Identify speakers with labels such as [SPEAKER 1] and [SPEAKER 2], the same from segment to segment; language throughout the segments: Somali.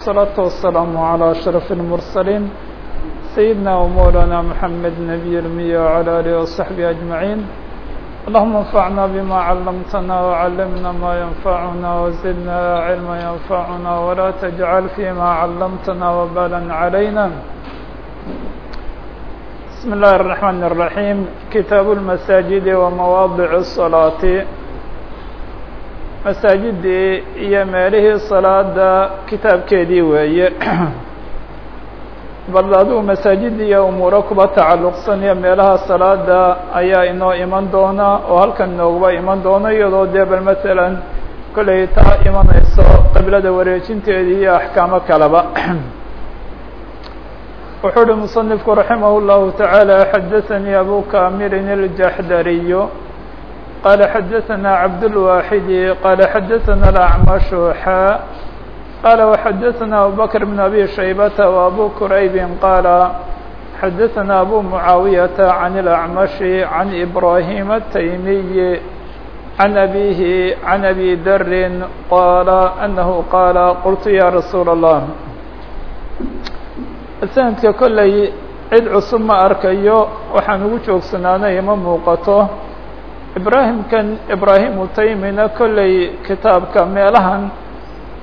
[SPEAKER 1] الصلاة والسلام على أشرف المرسلين سيدنا ومولانا محمد نبي المية وعلى آله وصحبه أجمعين اللهم انفعنا بما علمتنا وعلمنا ما ينفعنا وزدنا علما ينفعنا ولا تجعل فيما علمتنا وبالا علينا بسم الله الرحمن الرحيم كتاب المساجد ومواضع الصلاة masaajidii iyo meelihii salaada kitaabkeedii weeye bal adigu masaajid iyo umuuro kuba tacalluqsan iyo meelaha salaada ayaa inoo iman doona oo halkan inooguba iman doona iyadoo dee bal matalan kollay taa imanayso qiblada wareejinteedii iyo axkaamo kaleba wuxuu uhi musanifku raximah اllahu taعaalى xadaثanii abu kamirin الjaxdariy قال xdثnا cبدالواحد قال xdثnا الأعمش xا قال وxdثnا أبوبكر بن أبي شhيبة وأبو كريب قال xdثnا أبو معاوية عن الأعمش عن إبراهيم التيمي عن أبيه عن أبي dr قال أنه قال قلت يا رsuuل الله سندka kolley cid cusub ma arkayo waxaan ugu joogsanaanay ima muuqato ibraahimkan ibraahimu taymina kolley kitaabka meelahan.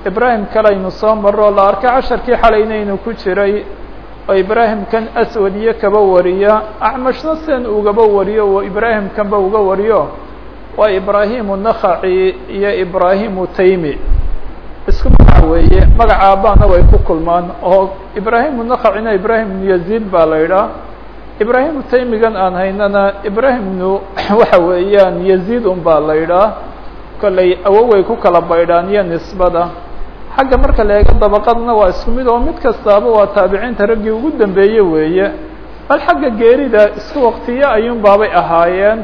[SPEAKER 1] Ibraahim kalaynu soo maro la arkay casharkii xalaynaynu ku jiray. Oo ibraahimkan aswadiyo kaba wariya acmashna sen ugaba wariyo oo ibraahimkanba uga wariyo. Waa ibraahimu nakhaci iyo ibraahimu taymi. Isku magac weeye magaca aabbaana way ku kulmaan. Oo ibraahimu nakhacina ibraahim yaziid baa la idhaah ibraahimu taymigan aan haynana ibraahimnu waxa weeyaan yaziid un baa la kollay awoway ku kala baydhaan iyo nisbada. Xagga marka la eego dabaqadna waa isku mid oo mid kastaaba waa taabiciinta raggii ugu dambeeye weeye. Bal xagga geerida isku waktiyo ayuun baabay ahaayeen.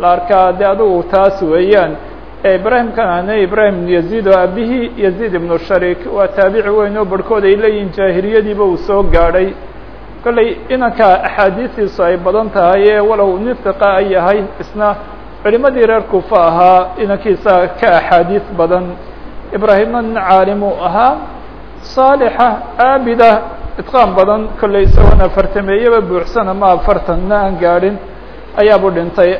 [SPEAKER 1] La arkaa de adugu taas weeyaan. Ibraahimkan ane ibraahim ibnu yaziid oo abihii yaziid ibnu sharik waa taabici weyn oo barhkood ay leeyihiin jaahiliyadiiba uu soo gaadhay kolley inanka axaadiistiisu ay badan tahay ee walow nin hiqa a yahay isna culimadii reer kufa ahaa inankiisa ka axaadiis badan. Ibraahimna nin caalimuu ahaa saalixa aabida idqaan badan kolley isagoon afartameeyaba buuxsana ma afartanna aan gaadhin ayaabu dhintay.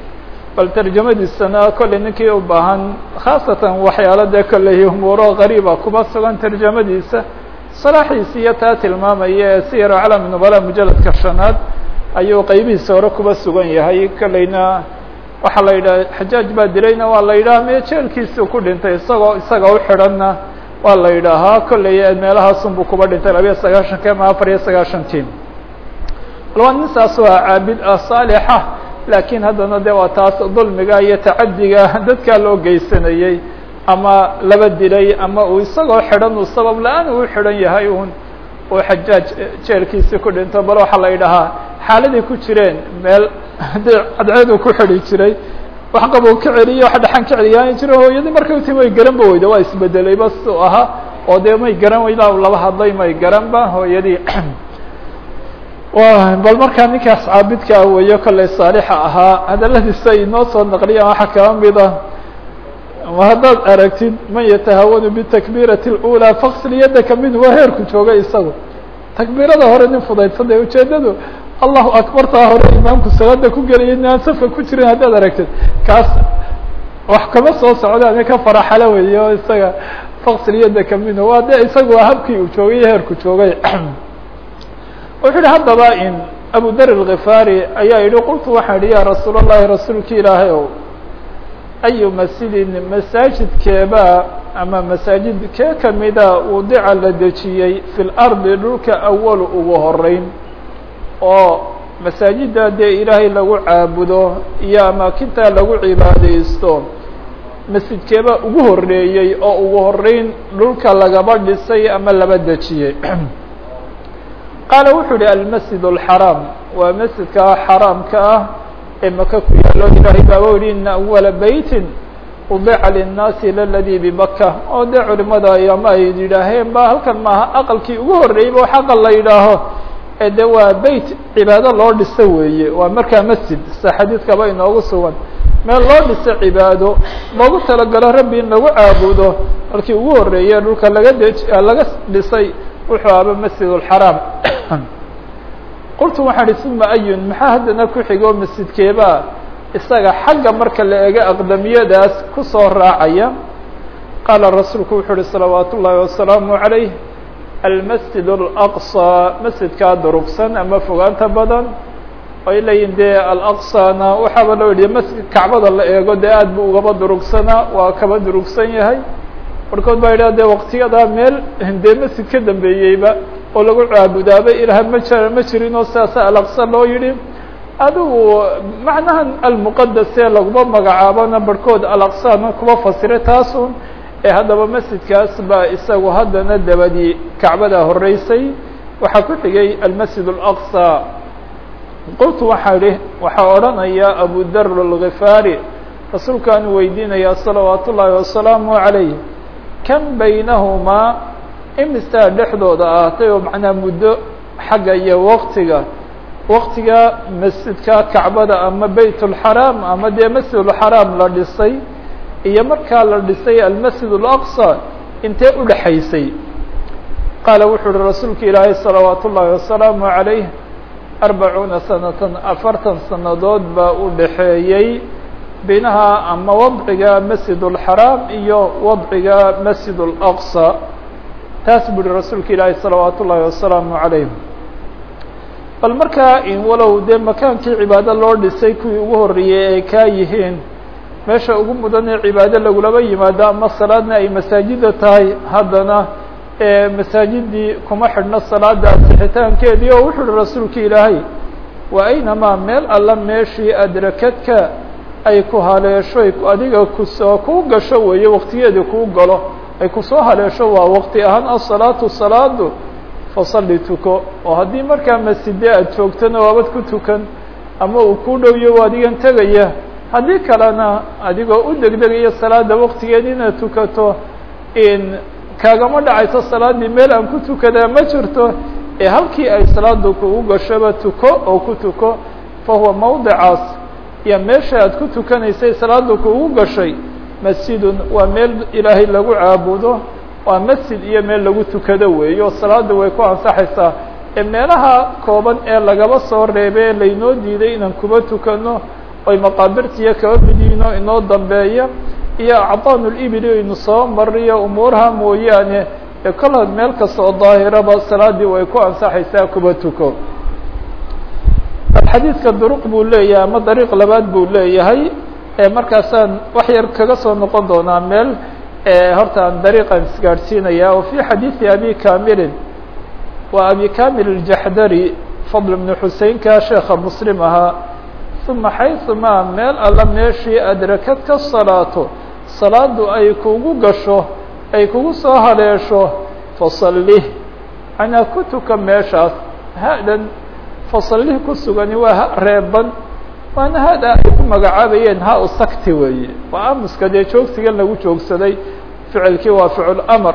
[SPEAKER 1] Bal tarjamadiisana kolley ninkii u baahan khaasatan waxyaalo kolley umuuro qariiba kuba sugan tarjamadiisa salaaxiisi iyo taa tilmaamaya ee siyar aclam nubala mujaladka shanaad ayuu qeybihiisa hore kuba sugan yahay. Kolleyna waxaa la yidhaha xajaaj baa dilayna waa la yidhaha me jeelkiisuu ku dhintay? Isagoo isaga u xidhanna waa la yidhaahaa kolley meelahaasunbuu kuba dhintay labiya sagaaشhankii ama afar iyo sagaaشhankii bal nin saas waa caabid ah saalixa laakiin haddana de waa taas dulmiga iyo tacadiga dadkaa loo geysanayey ama laba dilay ama uu isagoo xidhan uu sabab la'aan uu xidhan yahay un uu xajaaj jeelkiisii ku dhinto bal waxaa la yidhahaa xaaladay ku jireen meel haddii cadceedu ku xidhi jiray wax qabow ka celiyo wax dhaxan ka celiyaani jiro hooyadii markay utim way garan ba weyda waa isbedelay bas u ahaa oo dee may garan weyda laba hadlay may garanba hooyadii. Bal markaa ninkaas caabidka ah weeyo saalixa ahaa hadaladiisa inoo soo naqliyaan waxaa kaba mida haddaad aragtid man yatahawanu bitakbiirati اlأulى faksil yadaka minhu waa heerku jooga isagu takbiirada hore nin fudaydsanay ujeedadu allahu akbartaa hore imaamku salaada ku gelaya in aan safka ku jirin haddaad aragtid kaas wax kama soo socdaan ka faraxala weeyo isaga faksil yadaka minhu waa de isaga waa habkii uu joogay iyo heerku joogay wuxuu yihi haddaba in abu dar الغifaari ayaa yihi qultu waxaan yihi ya rasuul الlahi rasuulki ilaahay ow ayu masjidin masaajidkeeba ama masaajid kee kamida wadica la dejiyey fi lardi dhulka awalu ugu horeyn oo masaajida dee ilaahay lagu caabudo iyo amaakinta lagu cibaadeysto masjidkeeba ugu horeeyey oo ugu horeyn dhulka lagaba dhisay ama laba dejiyey qaala wuxuu yihi almasjid اlxaraam waa masjidka xaraamka ah ee maka ku yaalo ilaahay baaba yihi ina awala beytin udica linnaasi laladii bibaka oo dee culimada ama ay yidhaaheen ba halkan maaha? Aqalkii ugu horreeyeyba wax aqal la yidhaaho. Ee de waa beyt cibaado loo dhiso weeye waa markaa masjid sa xadiidkaba inoogu sugan. Meel loo dhiso cibaado loogu talagalo rabbi in caabudo markii ugu horreeye dhulka laga dej laga dhisay wuxuu aba masjid اlxaraam qultu waxaan ihi uma ayun maxaa haddana ku xigo masjidkeebaa isaga xagga marka la ego aqdamiyadaas kusoo raacaya qaala rasuulku wuxuu uhi salawaat ullaahi wasalaamu عalayh almasjid اlaqصى masjidkaa durugsan ama fogaanta badan ay leeyihin dee alaqصana waxaaba loo yidhi masjid kacbada la eego dee aad bu ugaba durugsanaa waa kaba durugsan yahay barkood baa yidhah dee waqtiyadaa meel dee masjid ka dambeeyeyba oo lagu caabudaaba ilaah ma jira ma jirinoo sidaasa alaqsa loo yidhi. Adigu macnahan almuqadas ee laguma magacaabana barhkood alaqsana kuma fasira taasun ee eh, haddaba masjidkaas baa isagu haddana dabadii kacbada horeysay waxaa ku xigay almasjid alaqsa. Qultu waxaa idhi waxaa odhanaya abu dar alghifaari rasuulkaan weydiinayaa salawaatu wasalaamu calayh kan baynahumaa imisaa dhexdooda ahaatay oo macnaa muddo xagga iyo waqtiga waqtiga masjidka kacbada ama beyt اlxaraam ama dee masjid اlxaraam la dhisay iyo markaa la dhisay almasjid اlaqصى intee udhexaysay qaala wuxuu uhi rasuulka ilaahay salawaat ullaahi wasalaamu عalayh arbacuuna sanatan afartan sanadood baa u dhaxeeyey binaha ama wadciga masjid اlxaraam iyo wadciga masjid اlaqصى taas bu uhi rasuulka ilaahay salawaat ullaahi wasalaamu عalayh bal markaa in walow dee makaankii cibaado loo dhisay kuwii ugu horreeyey ay kaa yihiin meesha ugu mudan ee cibaado lagulaba yimaado ama salaadna ay masaajida tahay haddana masaajidii kuma xidhno salaada asixitaankeedii oo wuxu uhi rasuulka ilaahay wa aynamaa meel alla meeshii adrakadka ay ku haleesho adiga ku soo kuu gasho weeye waqtigeedii kuu galo ay ku soo haleesho waa waqti ahaan asalaatu salaadu fasalli tuko. Oo haddii markaa masjide aada joogtana waabad ku tukan ama uu ku dhowyo adigan tegaya haddii kalena adigoo u degdegaya salaada waqtigeed inaad tukato in kaagama dhacayso salaaddii meel aan ku tukadaa ma jirto ee halkii ay salaadu kugu gashoba tuko oo ku tuko fa huwa mawdicaas iyo meesha aad ku tukanaysay salaadu kugu gashay masjidun waa meel ilaahay lagu caabudo waa masjid iyo meel lagu tukado weeyo. Salaada way ku ansaxaysaa. Ee meelaha kooban ee lagaba soo reebee laynoo diiday inaan kuba tukano oy maqaabirtiiyo kaba midiino inoo dambeeya iyo acdaanulibili aynu soo mariyo umuuraha mooyaane ee kol meel kasta oo daahiraba salaadii way ku ansaxaysaa kuba tuko. Xadiidka duruq buu leeyahay ama dariiq labaad buu leeyahay markaasaan wax yar kaga soo noqon doonaa meel horta aan dariiqan isgaadhsiinaya o fي xadiiثi abi kamilin waa abi kamil الjaxdari fadl بn xuseynka sheeka muslim ahaa uma xayثuma meel alla meeshii adrakadka salaato salaadu ay kugu gasho ay kugu soo haleesho fasalih manaa ku tuka meeshaas hadan fasalih ku sugani waa ha reeban waana hada ay ku magacaabayeen ha sakti weeye. Waa amuska dee joogsigan lagu joogsaday ficilkii waa ficul amar.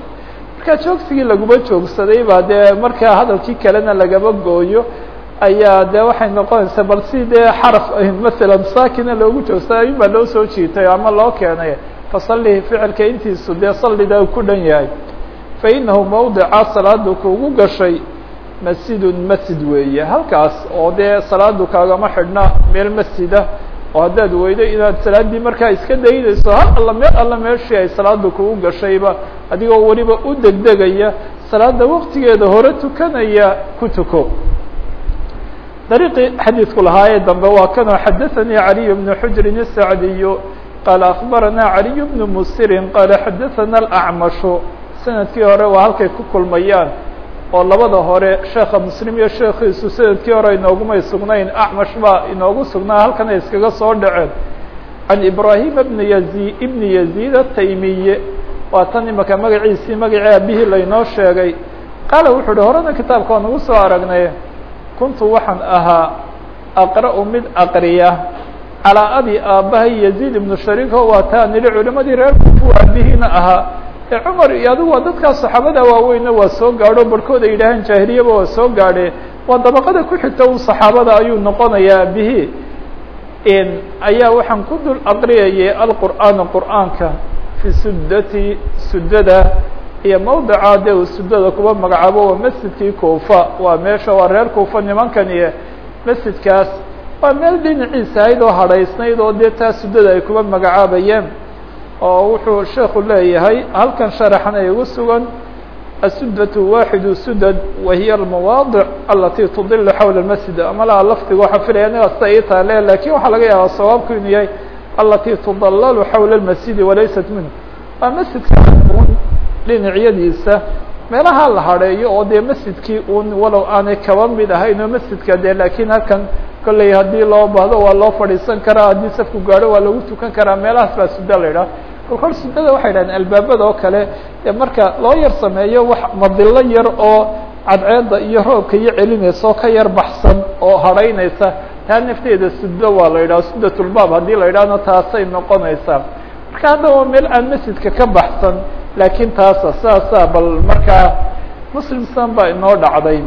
[SPEAKER 1] Markaa joogsigii laguma joogsaday baa dee markaa hadalkii kalena lagaba gooyo ayaa dee waxay noqonaysaa bal si dee xaraf masalan saakina loogu joogsaday ayun baa loo soo jiitay ama loo keenay. Fasallihi ficilka intiisu dee sallida ku dhan yahay. Fa inahu mawdica salaadu kugu gashay masjidun masjid weeye halkaas oo dee salaadu kaagama xidhna meel masjida oo haddaad weydo inaad salaaddii markaa iska daydayso hal alla meel alla meeshii ay salaada kugu gashayba adigoo weliba u degdegaya salaada waqtigeeda hore tukanaya ku tuko dariiqii xadiidku lahaayee dambe waa kanoo xadaثanii عaliي بن xujrin الsacdiy qaala akbarana عaliي بن musirin qaala xadaثana الأcmashu sanadkii hore waa halkay ku kulmayaan oo labada hore sheeka muslim iyo sheekiisu sannadkii hore inoogumay sugnayn acmash baa inoogu sugnaa halkan ay iskaga soo dhaceen. Can ibrahim bn yazi ibni yaziid ataymiye waa tan imaka magaciisii magacii abihii laynoo sheegay. Qaala wuxuu uhi horena kitaabka waan ugu soo aragnay kuntu waxaan ahaa aqra-u mid aqriya calaa abi aabbahay yaziid ibnu shariiko waa taa nidhi culimadii reer kufu aabihiina ahaa cumar iyo adigu waa dadkaas saxaabada waaweyna waa soo gaadho barhkood ay yidhaaheen jaahiliyaba waa soo gaadhe. Waa dabaqada ku xigta un saxaabada ayuu noqonayaa aabihii ayaa waxaan ku dul aqriyayay alqur'aana qur'aanka fi sudati sudada iyo mawdica uu sudada kuba magacaabo waa masjidkii kuufa. Waa meesha waa reer kuufa nimankan iyo masjidkaas. Waa meel dhinaciisa oo hadhaysnayd oo dee taa ay kuba magacaabayeen oo wuxuu sheekhu leeyahay halkan sharaxan ay ugu sugan asudatu waaxidu sudad wahiya almawaadic alatii tudilu xawla masjid amalaa lafdiga waxaa filaya inaasta i taale laakiin waxaa laga yaabaa sawaabku inuu yahay alatii tudalalu xawla masjidi walaysat minhu. Waa masjidka un dhinacyadiisa meelaha la hareeyo oo dee masjidkii un walow aanay kaba mid ahaynoo masjidka dee laakiin halkan kolley haddii loo baahdo waa loo fadhiisan karaa haddii safku gaadho waa lagu tukan karaa meelahaas baa suda la idhaha kolkol sudada waxay dhahdeen albaabada oo kale ee marka loo yar sameeyo wax madilo yar oo cadceedda iyo roobka iyo celinaysa oo ka yar baxsan oo hadhaynaysa taa nafteeda sudo waa la yidhaha sudatulbaab haddii la yidhahno taasay noqonaysaa. Marka haddaba meel aan masjidka ka baxsan laakiin taasa saasa bal markaa muslimsan baa inoo dhacday.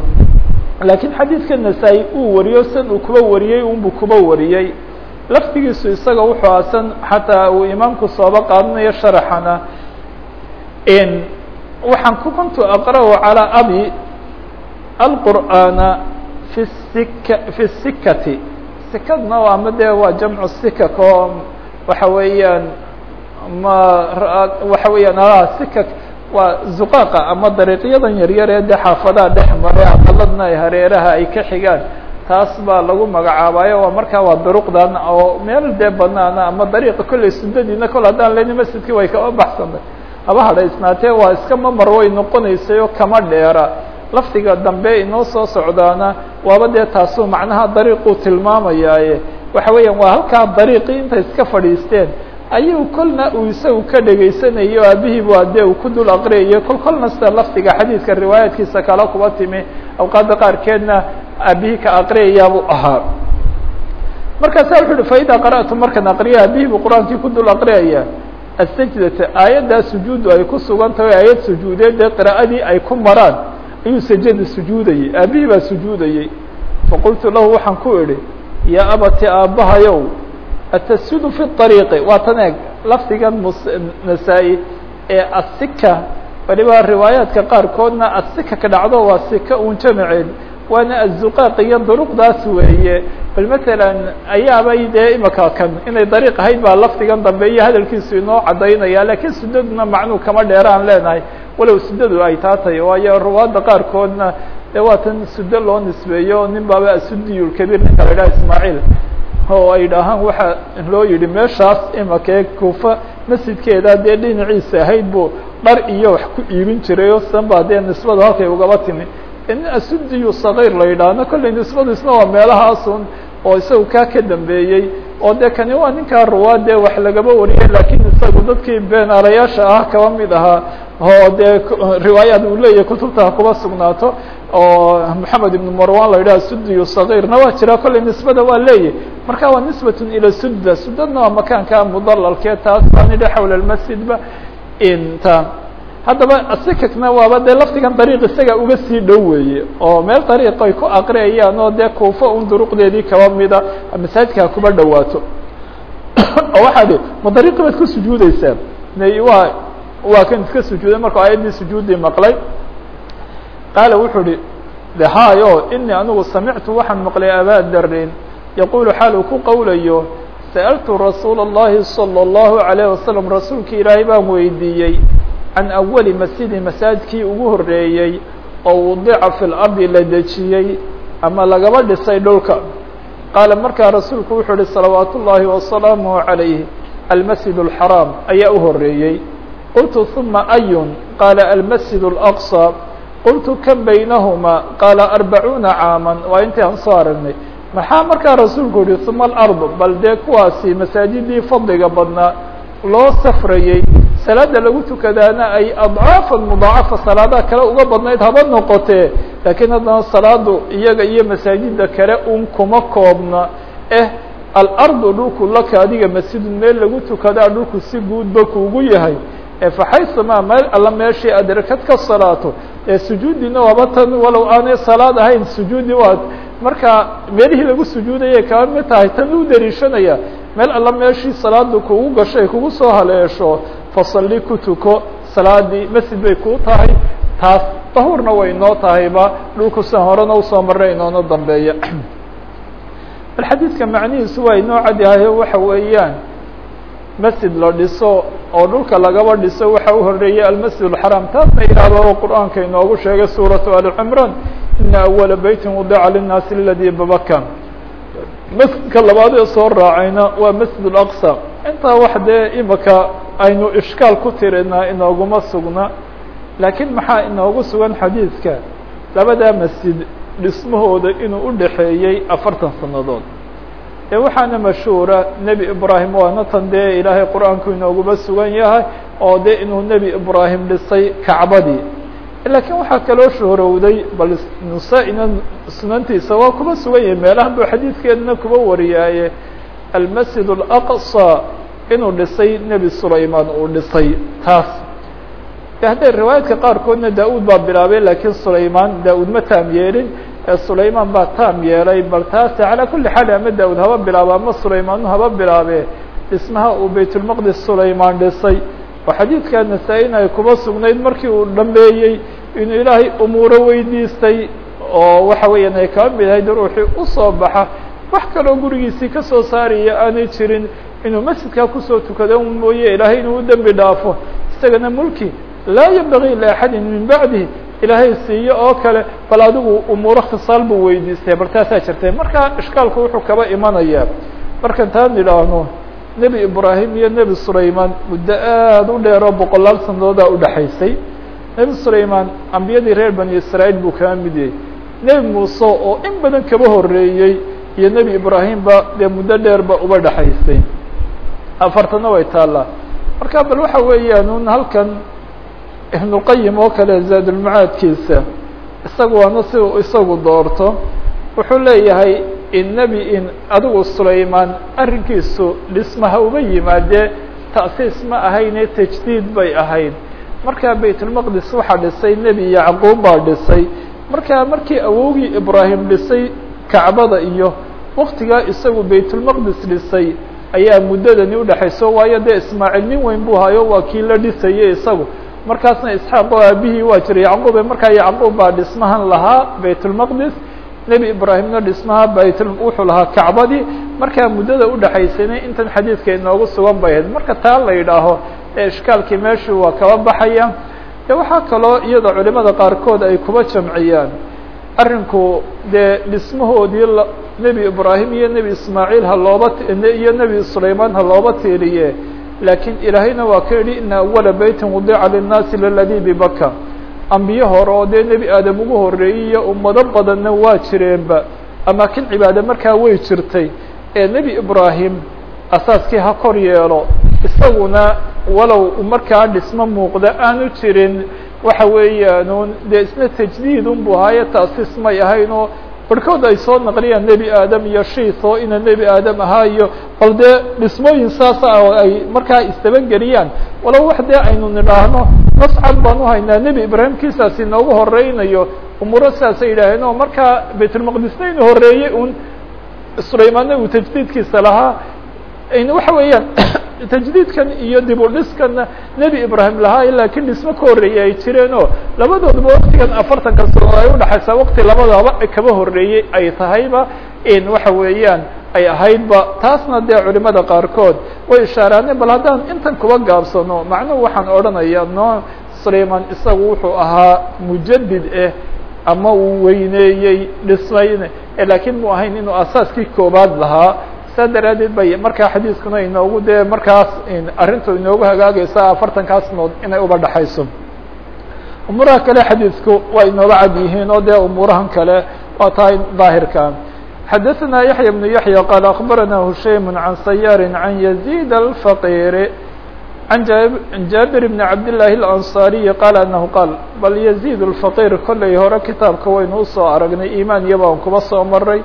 [SPEAKER 1] Laakiin xadiidka nasaa-i uu wariyo san uu kuba wariyey unbu kuba wariyey laftigiisu isaga wuxuu asan xataa uu imaamku sooba qaadanayo sharaxana. Waxaan ku kuntu aqra' calىa abi alqur'aana fi sika fi sikati sikadna ama dee waa jamcu sikak oo waxa weeyaan ma waxa weeyaan a sikak waa zuqaaqa ama dariiqyadan yaryar ee dee xaafadaha dhex mare aqaladna ay hareeraha ay ka xigaan taas baa lagu magacaabayo waa markaa waa duruqdan oo meel dee banaana ama dariiqa kolley sudadiina kol haddaan leni masjidkii way kaba baxsanay haba hadhaysnaatee waa iska mamar way noqonaysay oo kama dheera. Lafdiga dambe inoo soo socdaana waaba dee taasuu macnaha dariiquu tilmaamayaaye waxa weeyaan waa halkaa dariiqii intay iska fadhiisteen. Ayuu kolna uu isagu ka dhegaysanayo aabihii waa dee uu ku dul aqriyayo. Kol kolna sida lafdiga xadiidka riwaayaadkiisa kala kuba timi awqaadda qaarkeedna aabihii ka aqriyayaabuu ahaa. Markaasa wuxu uhi faida qara'tu markaan aqriya aabihii buu qur'aankii ku dul aqriyaya asajdata aayaddaa sujuudu ay ku sugan tahay aayad sujuudeed dee qira'adii ay ku maraan ayuu sajada sujuudayey aabihii baa sujuudayey faqultu lahu waxaan ku idhi yaa abati aabbahayow atasjudu fi طariiqi waa tan eeg lafdigan nasaa-i ee asika waliba riwaayaadka qaarkoodna asika ka dhacdo waa sika un jamaceed waana azuqaaq iyo duruqdaas weeye bal matalan ayaabay dee imaka kan inay dariiq ahayd baa lafdigan dambe iyo hadalkiisu inoo cadaynaya lakiin sudaduna macnuu kama dheeraan leenahay walow sudadu ay taa tahay waayo ruwaadda qaarkoodna dee waa tan loo nisbeeyo nin baaba asudiyulkabiir ninka la idhaha ismaaciil oo ay dhahaan waxa loo yidhi meeshaas imakee kuufa masjidkeeda dee dhinaciisa ahayd buu dhar iyo wax ku iibin jiray o san baa dee nisbadu halkay ugaba timi in asudiyu sagiir la yidhaahno kolley nisbadu isna waa meelahaasun oo isagu kaa ka dambeeyey oo dee kani waa ninkaa ruwaad dee wax lagaba wariyay lakiin isagu dadkii beenaalayaasha ah kaba mid ahaa oo dee riwaayaad uu leeyahay kutubta ha kuba sugnaato oo moxamed ibn marwan la yidhaha sudiyu sagiirna waa jira kolley nisbada waa leeyahy marka waa nisbatun ila sudda sudadna waa makaanka mudalalkee taas baan idhi xawla lmasjidba inta haddaba sikakna waaba dee lafdigan dariiq isaga uga sii dhow weeye oo meel dariiq ay ku aqriyayaan oo dee kuufa un duruqdeedii kaba mida masaajidka kuba dhawaato oo waxaa dhi ma dariiqi baad ku sujuudeysaa waa waa kan iska sujuuday markuu aayaddii sujuuddii maqlay qaala wuxuu uhi de hayo inii anigu samictu waxaan maqlay abaa darin yaqulu xaal uu ku qowlayo sa'altu rasuula الlahi salى الlahu عalيه wasalam rasuulki ilaahay baan weydiiyey can awali masjidin masaajidkii ugu horeeyey oo wadica fi lardi la dejiyey ama lagaba dhisay dhulka. Qaala markaa rasuulku wuxuu uhi salawaat ullaahi wasalaamuh calayh almasjid alxaraam ayaa u horeeyey qultu huma ayun? Qaala almasjid alaqsa qultu kan baynahumaa qaala arbacuuna caaman. Waa intii aan soo aragnay. Maxaa markaa rasuulku yihi huma alardu? Bal dee kuwaasi masaajidii fadliga badnaa loo safrayey salaada lagu tukadaana ay adcaafan mudaacafa salaadaha kale uga badnayd haba noqotee laakiin haddana salaadu iyaga iyo masaajida kale un kuma koobna. Eh alardu dhulku laka adiga masjidun meel lagu tukadaa dhulku si guudba kuugu yahay. Faxaysumaa meel alla meeshii adrakad ka salaato. Ee sujuudiina waaba tan walow aanay salaad ahayn sujuudi waa marka meelihii lagu sujuudayay kaba mid tahay tan u dariishanaya meel alla meeshii salaada kugu gashay kugu soo haleesho fasalli ku tuko. Salaadii masjid bay kuu tahay. Taas dahuurna way noo tahayba. Dhulku san horena u soo marray inoona dambeeya. Bal macnihiisu waa inoo cad yahay waxa weeyaan masjid la dhiso oo dhulka lagaba dhiso waxa u horeeyay almasjid اxaram taasna ilaahba qur'aanka inoogu sheegay suuraةu ali cimran ina awala beytin wadica linaasi ladii babaka masjidka labaad ee soo raacayna waa masjid اaqصى intaa wax dee imika aynu ishkaal ku tirinaa inooguma sugna laakiin maxaa inoogu sugan xadiidka labadaa masjid dhismahooda inuu u dhaxeeyey afartan sanadood ee waxaana mashhuura nebi ibraahim waana tan dee ilaahay qur-aanku inooguma sugan yahay oo de inuu nebi ibraahim dhisay kacbadii laakiin waxaa kaloo shuhrowday bal nusaa-ina sunantiisa waa kuba sugan yahay meelahan buu xadiidkeedna kuba wariyaaye almasjid اlaqصى inuu dhisay nebi sulayman uu dhisay taas hadday riwaayaadka qaarkoodna da-ud baa bilaabay laakiin sulayman da-ud ma taam yeelin sulayman baa taam yeelay bal taase calaa kuli xaal ama da-ud haba bilaaba ama sulaymaanu haba bilaabe dhismaha uu baytulmaqdis sulayman dhisay oo xadiidka nasaa-in ay kuba sugnayd markii uu dhameeyey inuu ilaahay umuuro weydiistay oo waxa weeyaan ay kaba mid ahayd ruuxii u soo baxa. Wax kaloo gurigiisii ka soo saaraya aanay jirin inuu masjidkaa ku soo tukado mooye ilaahay inuu u dembi dhaafo. Isagana mulki laa yambagii liaxadin min bacdihi. Ilaahay siiyo oo kale bal adigu umuuro khisaal buu weydiistay. Bal jirtay. Marka ishkaalku wuxuu kaba imanayaa markan idhaahno nebi ibraahim iyo nebi sulayman muddo aada u dheeroo boqolaal sanadoodaa udhaxaysay nebi sulayman ambiyadii reer bani israa'iil buu kaba mid yahay. Nebi muuse oo in badan kaba horeeyey iyo nebi ibraahimba dee muddo dheerba uba dhexaysay afartana way taallaa. Marka bal waxa weeyaan un halkan ibnulqayim oo kale zaadulmacaadkiisa isaga waana si isagu doorto. Wuxuu leeyahay in nebi in adigu sulayman arrinkiisu dhismaha uba yimaadee ta'siis ma ahayne tajdiid bay ahayd. Markaa baytulmaqdis waxaa dhisay nebi yacquub baa dhisay. Markaa markii awowgii ibraahim dhisay kacbada iyo waktigaa isagu baytulmaqdis dhisay ayaa muddadani udhexayso waayo dee ismaaciil nin weyn buu hayo waa kii la dhisayay isagu. Markaasna isxaaq oo aabihii waa jiray yacquube markaa yacquub baa dhismahan lahaa baytulmaqdis nebi ibraahimna dhismaha bayt wuxuu lahaa kacbadii. Markaa muddada udhexaysayna intan xadiidka inoogu sugan bay ahayd. Marka taa la yidhaaho ishkaalkii meeshu waa kaba baxaya. De waxaa kaloo iyada culimada qaarkood ay kuba jamciyaan. Arrinku dee dhismahoodii nebi ibraahim iyo nebi ismaaciil ha looba iyo nebi sulayman ha looba tiiriye laakiin ilaahayna waa ka yidhi ina awala beytin wadica linnaasi liladii bibaka ambiye hore oo dee nebi aadam ugu horeeyey iyo ummado badanna waa jireenba. Amaakin cibaade markaa way jirtay ee nebi ibraahim asaaskii ha kor yeelo isaguna walow markaa dhismo muuqda aanu jirin waxa weeyaan dee isna tajdiid unbu ahaaye taasiis may ahayn barhkood ay soo naqliyaan nebi aadam iyo shiis ina nebi aadam ahaa iyo bal dee dhismooyin saas ah oo ay markaa istabangeliyaan walow wax dee aynu nidhaahno nascad baan uhaynaa nebi ibraahim kiisaasi noogu horeynayo umuuro sidaasay yidhaaheen oo markaa baytulmaqdisna horeeyey un sulaymaanna uu tajdiidkiisa lahaa waxa weeyaan tajdiidkan iyo dib u dhiskanna nebi ibraahim lahaa laakiin dhismo ka horreeyey ay jireen oo labadoodaba waktigan afartanka sano ay udhexaysaa wakti labadaba kaba horreeyey ay tahayba in waxa weeyaan ay ahaydba. Taasna dee culimada qaarkood way ishaaraaneen bal haddaan intan kuba gaabsano macnuhu waxaan odhanaya no sulayman isagu wuxuu ahaa mujadid eh ama uu weyneeyey dhismayne laakiin mu ahayn inuu asaaskii koobaad lahaa saa daraadeed bay markaa xadiiskuna inoogu dee markaas arrintu inoogu hagaagaysa afartankaas nood inay uba dhexayso umuuraha kale xadiidku waa inooga cad yihiin oo dee umuurahan kale waa tahay daahirka xadaثna yaحya بن yaحyى qال أخbarana hushaym عan sayاr عan يزيد الفقيr عan jaaبir بن cabd للahi الأنصاriي qال أنه qاl bal يزيد الفقيr kollay hore kitaabka waynu usoo aragnay imaan iyo baan kuba soo maray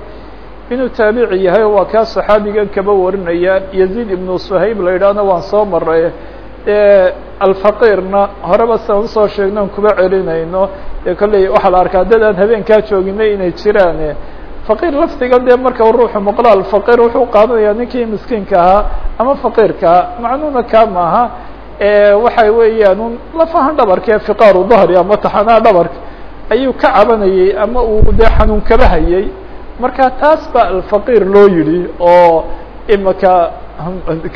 [SPEAKER 1] inuu taabici yahay waa kaa saxaabigan kaba warinaya yaziid ibnu suhayb la yidhaahna waan soo maray alfaqiirna horeba san u soo sheegnan kuma celinayno. Ee kolley waxaa la arkaa dad aan habeenkaa jooginay inay jiraan faqiir laftiga dee marka ruuxu maqlo alfaqiir wuxuu qaadanayaa ninkii miskiinka ahaa ama faqiirkaa macnuuna kaa maaha. Waxay weeyaan un lafahan dhabarka ee fiqaaru dahri ama taxanaa dhabarka ayuu ka cabanayey ama uu dee xanuun kaba hayey marka taas ba alfaqiir loo yidhi oo imaka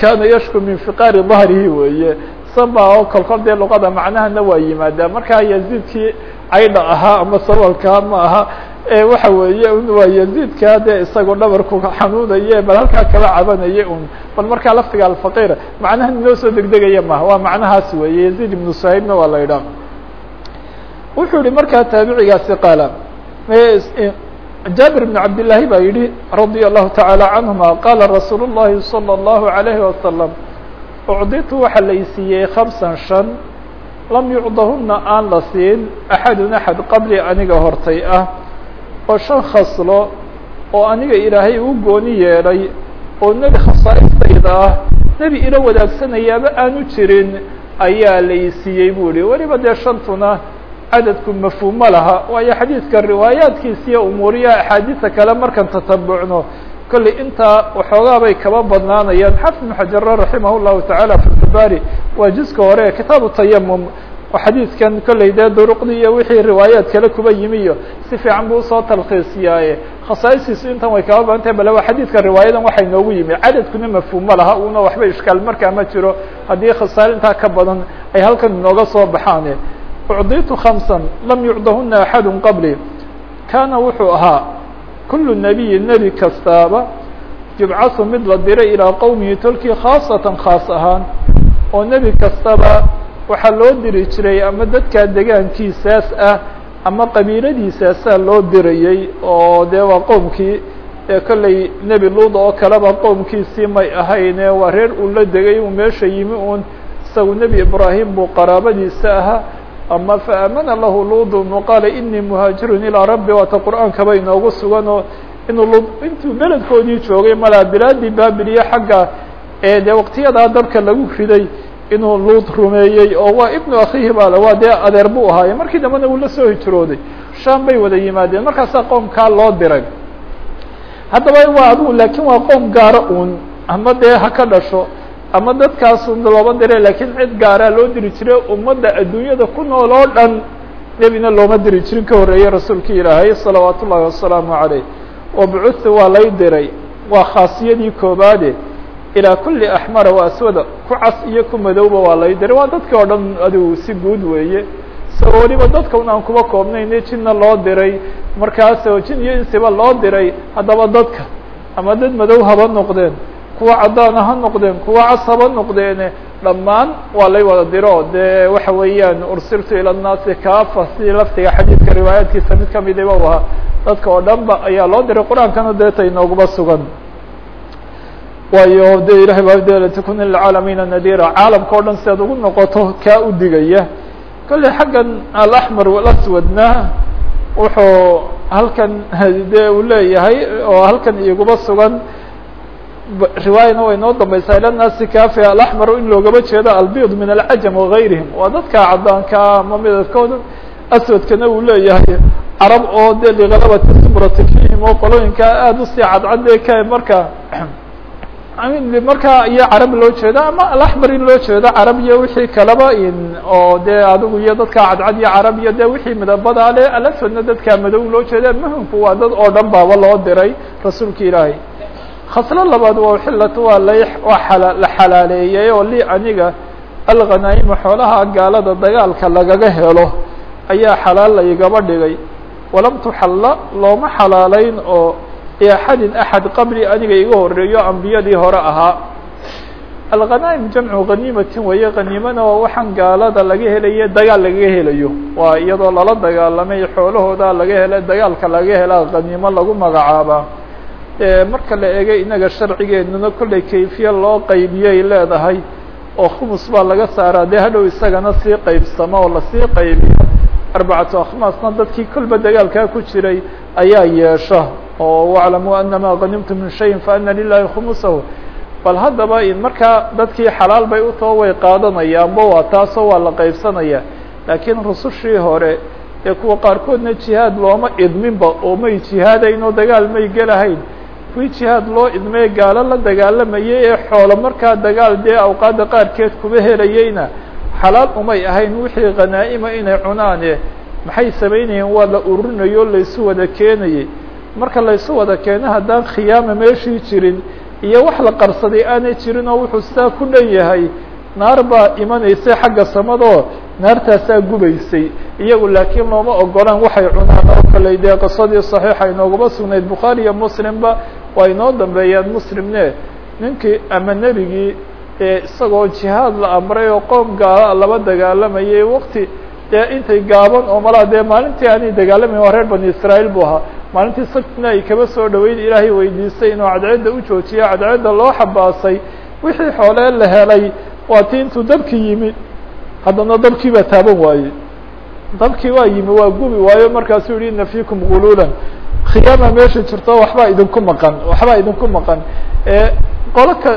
[SPEAKER 1] kana yashku min fiqaari dahrihi weeye. Saba oo kolkol dee luqada macnahana waa yimaadaa marka yaziidkii caydha ahaa ama sabalka ma aha waxa weeye un waa yaziidka dee isagoo dhabarku xanuunaye bal halkaa kala cabanaya un. Bal markaa laftiga alfaqiir macnaha inoo soo degdegaya maha waa macnahaas weeye. Yaziid ibnu sahiibna waa la idhaah wuxuu yihi markaa taabicigaasi qaala jaabir bn cabdillaahi baa yidhi radia allahu taعaalى canهuma qaala rasuul الlahi salى الlahu عalayhi wasalam ucditu waxa la isiiyey khamsan shan lam yucdahuna aan la siin axadun axad qabli aniga hortay ah oo shan khaslo oo aniga ilaahay uu gooni yeelay oo nebi khasaa'istayda ah nebi ila wadaagsanayaaba aanu jirin ayaa la isiiyey bu ihi weliba dee shantuna cadadku mafhuumo laha waayo xadiidka riwaayaadkiisa iyo umuuriyaha axaadiisa kale markaan tatabucno kolley intaa waxoogaa bay kaba badnaanayaan. Xafid ibnu xajara raximah llahu tacaala fi lkibaari waa jiska hore kitaabu tayamum xadiidkan kolley dee duruqdii iyo wixii riwaayaad kale kuba yimi iyo si fiican buu u soo talkhiisiyaaye khasaa'istiisu intan way kaba badan tahay bale waa xadiidka riwaayadan waxay noogu yimi cadadkuna mafhuumo laha una waxba ishkaal markaa ma jiro. Haddii khasaar intaa ka badan ay halkan inooga soo baxaane ucditu khamsan lam yucdahuna axadu qabli kaana wuxuu ahaa kulu nebiyi nebi kastaaba yubcasu mid la diray ilaa qowmihi tolkii khaasatan khaas ahaan oo nebi kastaba waxaa loo diri jiray ama dadkaa degaankiisaas ah ama qabiiladiisaasaa loo dirayey oo dee waa qowmkii ee kolley nebi luud oo kaleba qowmkiisii may ahayne waa reer uu la degay uu meesha yimi uun isagu nebi ibraahim buu qaraabadiisa ahaa ama faamana lahu luudun waqaala inii muhaajirun ilaa rabbi waata qur'aankaba inoogu sugan oo inuu lud intuu beledkoodii joogay malaa bilaadii baabiliya xagga ee dee waqtiyadaa dabka lagu riday inuu luud rumeeyey oo waa ibnu akhiihi bale waa dee adeer buu ahaaye markii dambena uu la soo hijrooday sham bay wada yimaadeen markaasaa qoomkaa loo diray haddaba waa adigu laakiin waa qoom gaaro uun ama dee ha ka dhasho ama dadkaas looba dire lakiin cid gaaraa loo diri jiray ummadda adduunyada ku nool oo dhan nebina looma diri jirin ka horreeyey rasuulki ilaahay salawaat ullahi wasalaamu calayh. Wabcuthi waa lay diray waa khaasiyadii koobaade. Ilaa kulli axmara wa aswada ku cas iyo ku madowba waa lay diray. Waa dadka oo dhan adigu si guud weeye. Isagoo weliba dadka aan kuba koobnayne jinna loo diray markaasoo jin iyo insiba loo diray haddaba dadka ama dad madow haba noqdeen kuwa caddaana ha noqdeen kuwa cas haba noqdeene dhammaan waa lay wada diro. Dee waxa weeyaan ursiltu ila nnaasi kaafa si laftiga xadiidka riwaayaadkiisa mid kamidaba u ahaa. Dadka oo dhan ba ayaa loo diray qur'aankana deeta inooguba sugan. Waayo de ilahay baa de latakuna lilcaalamiina nadira caalamka o dhan si ugu noqoto kaa u digaya. Kolley xaggan alaxmar walaswadna wuxuu halkan de uu leeyahay oo halkan iguba sugan riwaayana way noo dambaysaa ila naasi kafi alaxmar in loogaba jeedo albid min alcajam wagayrihim waa dadka caddaanka ama midabkooda aswadkana uu leeyahay carab oo de ligalabati sumrati fihim oo qolooyinka aada u sii cadcadee ka marka marka iyo carab loo jeedo ama alaxmar in loo jeedo carab iyo wixii kaleba oo dee adigu iyo dadka cadcad iyo carab iyo de wixii midabada le alaswadna dadka madow loo jeeda muhimku waa dad oo dhan baaba loo diray rasuulka ilaahay khaslo labaad waa xilatu waa la waa la xalaaleeyey oo li aniga alghanaa'ima xoolaha gaalada dagaalka lagaga helo ayaa xalaal laygaba dhigay. Walam tuxalla looma xalaaleyn oo liaxadin axad qabli aniga iga horeeyo ambiyadii hore ahaa. Alghanaa'im jamcu ghaniimatin weeye khaniimana waa waxaan gaalada laga helaye dagaal lagaga helayo. Waa iyadoo lala dagaalamay xoolahooda laga hela dagaalka laga helaa khaniimo lagu magacaabaa marka la eegay inaga sharcigeennuna kollay kayfiye loo qaybiyay leedahay oo khumus baa laga saaraa dee hadhow isagana sii qaybsamo oo la sii qaybiyo. Arbacatu akhmaasna dadkii kolba dagaalkaa ku jiray ayaa yeesha oo waclamuu anama ganimtu min shayin faana lilahi khumusahu bal haddaba markaa dadkii xalaal bay utoo way qaadanayaanba waa taasoo waa la qaybsanaya. Laakiin rusushii hore ee kuwa qaarkoodna jihaad looma idminba oo may jihaadayn oo dagaal may gelahayn kuwii jihaad loo idmay gaalo la dagaalamayay ee xoolo markaa dagaal dee awqaadda qaarkeed kuba helayeyna. Xalaal umay ahayn wixii khanaa'ima inay cunaane maxay samaynayeen waa la ururinayo o laysu wada keenayey marka laysu wada keeno haddaan khiyaama meeshii jirin iyo wax la qarsaday aanay jirin oo wuxuu sidaa ku dhan yahay naar baa imanaysay xagga samadoo naartaasaa gubaysay. Iyagu laakiin looma ogolaan waxay cunaan oo kale. Dee qisadii saxiixa inooguma sugnayd bukhaari iyo muslimba waa inoo dambeeyaan muslimne. Ninkii ama nebigii ee isagoo jihaad la amray oo qoom gaala laba dagaalamayay waqti dee intay gaaban oo malaa dee maalintii aanay dagaalamayn waa reer bani israa'iil buu ahaa. Maalintii sabtina ay kaba soo dhaweyn ilaahay weydiistay inuu cadceedda u joojiyo cadceedda loo xabaasay. Wixii xoolee la helay waa ti intuu dabkii yimi haddana dabkii baa taaban waayey dabkii waa yimi waa gubi waayo markaasuu yihi ina fiikum gululan khiyaama meesha jirto waxbaa idinku maqan waxbaa idinku maqan. Qolo ka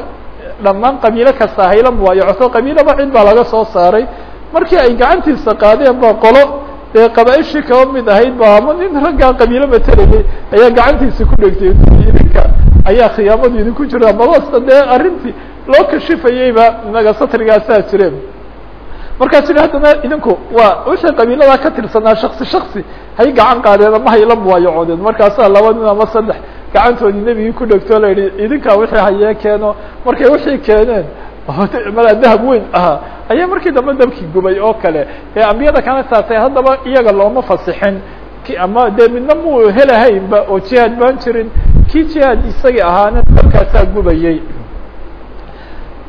[SPEAKER 1] dhammaan qabiilo kasta hayla muwaayacoto qabiilaba cid baa laga soo saaray. Markii ay gacantiisa qaadeen ba qolo dee qabaaishii kaba mid ahayd ba ama nin raggaa qabiilo matelayay ayaa gacantiisa ku dhegtay idinka ayaa khiyaamadu idinku jira balasta dee arrintii loo kashifayeyba inaga satrigaasaa jireen. Markaasu yihi haddana idinku waa wixii qabiiladaa ka tirsanaa shaksi shaksi hay gacan qaadeen ama hayla muwaayacoodeen. Markaasaa laba nin ama saddex gacantoodii nebigii ku dhegtoo la yihi idinkaa wixii hayee keeno. Markay wixii keeneen malaa dahab weyn ahaa. Ayaa markii dambe dabkii gubay oo kale. Ee ambiyada kana taasay haddaba iyaga looma fasixin. Ama dee midna muu helahaynba oo jihaad baan jirin. Kii jihaad isagii ahaana markaasaa gubayey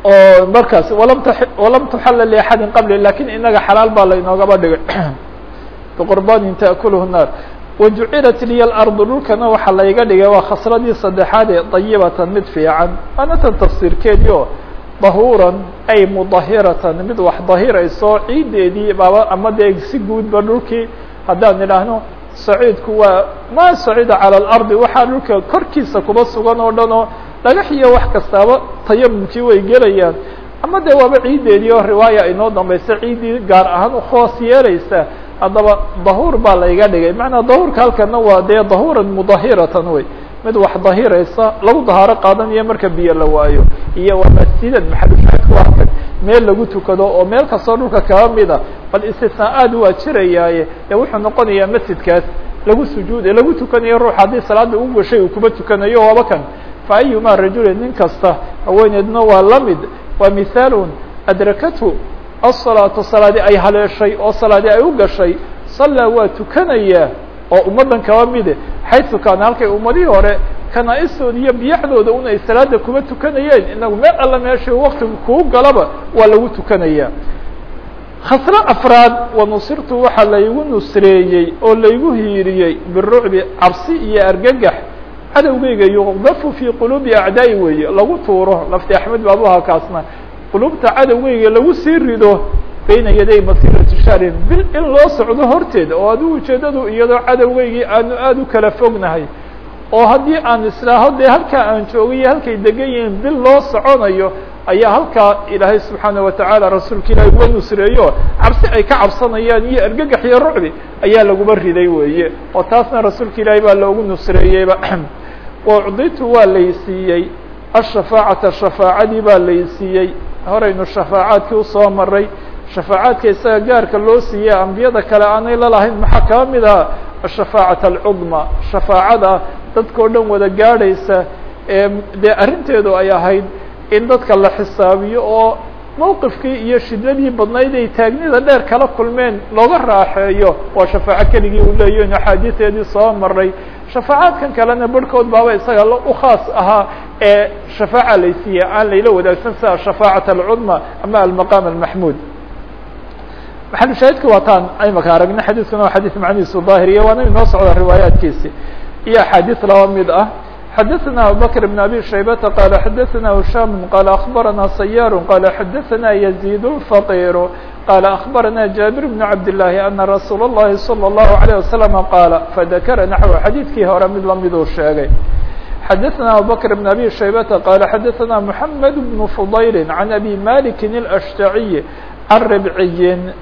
[SPEAKER 1] oo markaas walam t walam tuxala liaxadi qabli laakiin inaga xalaal baa lainoogaba dhigay. Biqurbanin taakuluhu naar. Wajucilat liya alardu dhulkana waxaa layga dhigay waa khasradii saddexaade dayibatan mid fiican. Waana tan tafsiirkeedii oo dahuuran ay mudahiratan mid wax dahirayso ciideedii baaba ama dee si guudba dhulkii haddaan idhaahno saciidku waa ma sacida calى اlardi waxaa dhulka korkiisa kuba sugan oo dhan oo dhagax wax kastaaba tayamumkii way gelayaan. Ama dee waaba ciideedii oo riwaaya inoo dambaysa ciiddii gaar ahaan ukhoos yeelaysa haddaba dahuur baa layga dhigay. Macnaa dahuurka halkana waa dee dahuuran mudahiratan wey mid wax dahiraysa lagu dahaaro qaadanayo marka biyo la waayo. Iyo waa masjidan maxalushaadku meel lagu tukado oo meel kastoo dhulka kaba mida bal istisnaa-aad waa jirayaaye. Dee wuxuu noqonayaa masjidkaas lagu sujuuday lagu tukanayo ruux haddii salaada u gashay uu kuba tukanayo waaba kan fa ayuma rajulin nin kasta haweeneedna waa la mid waa mithaalun adrakathu asalaatu salaadi ay haleeshay oo salaadi ay u gashay sallaa waa tukanayaa oo ummaddan kaba mide xaysu halkay ummadihii hore kanaa-istooda iyo biyaxdooda un ay kuba tukanayeen inagu meel alla meeshii waktigu kuu galaba waa lagu tukanayaa khasro afraad wanusirtu waxaa laygu nusreeyey oo laygu hiiriyey birucbi cabsi iyo argagax cadowgeyga yuqdafu fii quluubi acdaa'i weeye lagu tuuro. Lafti axmed baabuha kaasna. Qulubta cadowgeyga lagu sii rido bayna yaday masirati shahrin bil in loo socdo horteeda oo adigu ujeedadu iyadoo cadowgeygii aanu aada u kala fognahay oo haddii aan islaaho dee halkaa aan joogayo halkay degan yihiin bil loo soconayo ayaa halkaa ilaahay subxaana watacaala rasuulka ilahi uga nusreeyo cabsi ay ka cabsanayaan iyo argagax iyo rucbi ayaa laguba riday weeye. Oo taasna rasuulka ilaahi baa loogu nusreeyeyba. Wacditu waa laysiiyey ashafaacata shafaacadii baa laysiiyey horaynu shafaacaadkii u soo maray shafaacaadka isaga gaarka loo siiyey ambiyada kale aanay lalahayn maxaa kaba mid aha ashafaacat alcudma shafaacada dadka o dhan wada gaadhaysa ee dee arrinteedu ay ahayd in dadka la xisaabiyo oo mawqifkii iyo shidadii badnayd ay taagnida dheer kala kulmeen looga raaxeeyo. Waa shafaaco keligii uu leeyahy in axaadiiseedii soo maray shafaacaadkan kalena barhkood baaba isaga u khaas ahaa ee shafaaca laysiiya aan layla wadaagsan sida ashafaacat alcudma ama almaqaam almaxmuud. Maxalu shaahidka waa taan imaka aragna xadiiskuna waa xadiis macnihiisu daahiriya waana inoo socda riwaayaatkiisi iyo axaadiis laba mid ah xadaثna abubakr بn abi shaybata qala xadaثna hisham qala akbarana sayar qala xadaثna yazid الfaqir qala akbarana jabir bn cabd الlahi ana rasuul الlahi salى الlahu عalيه waslama qaala fadakara naxو xadiidkii hore mid lamiduu sheegay xadaثna abubakr bn abi shaybata qala xadaثna mحamed bn fudayl عan abi maliki الأshtaciy can ribciyin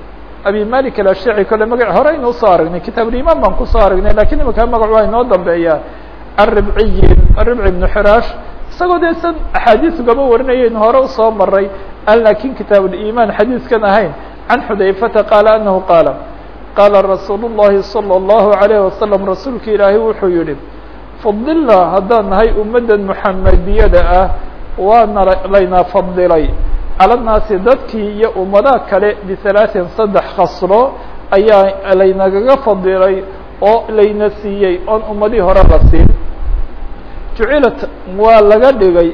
[SPEAKER 1] abi malik alasheci kole magac hore aynu usoo aragnay kitaabulimaan baan kusoo aragnay lakin imika magac waa inoo dambeeya can ribciyin ribci ibnu xiraash isagoo dee san axaadiis ugama warinayaynu hore usoo maray an lakin kitaabulimaan xadiiskan ahayn can xudayfata qaala anahu qaala qaala rasuul الlahi salى الlahu عalayه wasalam rasuulka ilaahay wuxuu yihi fadilna haddaan nahay ummaddan muxamediyada ah waana layna fadilay naasi dadkii iyo ummadaha kale bihalaaثin saddex khaslo ayaa laynagaga fadilay oo layna siiyey oon ummadihii hore la siin. Jucilat waa laga dhigay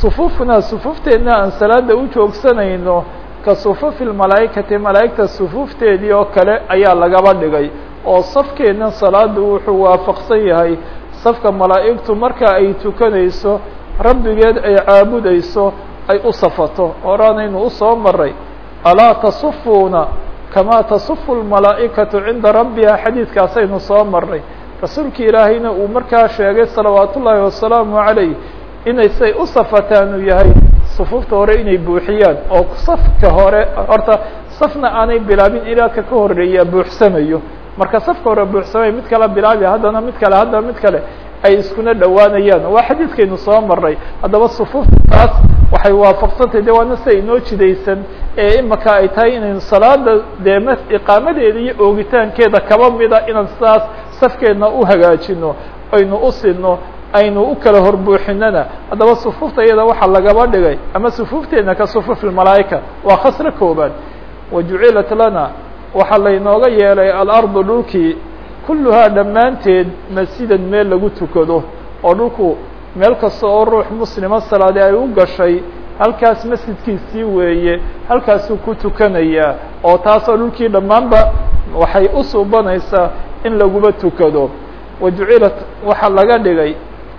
[SPEAKER 1] sufuufna sufuufteedna aan salaada u joogsanayno ka sufuufi lmalaa'ikati malaa'igta sufuufteedii oo kale ayaa lagaba dhigay oo safkeedna salaadu wuxuu waafaqsan yahay safka malaa'igtu marka ay tukanayso rabbigeed ay caabudayso ay u safato. Horaanaynu u soo maray alaa tasufuuna kamaa tasufu lmalaa'ikatu cinda rabbiha? Xadiidkaasaynu soo maray rasuulka ilaahayna uu markaa sheegay salawaat ullaahi wasalaamu calayh inay say u safataan yahay. Sufuufta hore inay buuxiyaan. Oo safka hore horta safna aanay bilaabin ilaa ka ka buuxsamayo. Marka safka hore buuxsamay mid kale bilaabi haddana mid kale haddana mid kale ay iskuna dhowaanayaan. Waa xadiidkaynu soo maray haddaba sufuufta waxay waafaqsantahay de waana sida inoo jidaysan ee imaka ay tahay inaynu salaada dee iqaamadeeda iyo oogitaankeeda kaba mida inaan sidaas safkeedna u hagaajino aynu u sino aynu u kala horbuuxinana haddaba sufuufta iyada waxaa lagaba dhigay ama sufuufteedna ka sufuufi malaa'ika waa khasro wa jucilat lana waxaa laynooga yeelay alardu dhulkii kulluhaa dhammaanteed masjidan meel lagu tukado oo dhulku meel kasta oo ruux muslima salaade ay u gashay halkaas masjidkiisii weeye halkaasuu ku tukanayaa oo taasoo dhulkii dhammaanba waxay u suubanaysaa in laguba tukado. Wa jucilat waxaa laga dhigay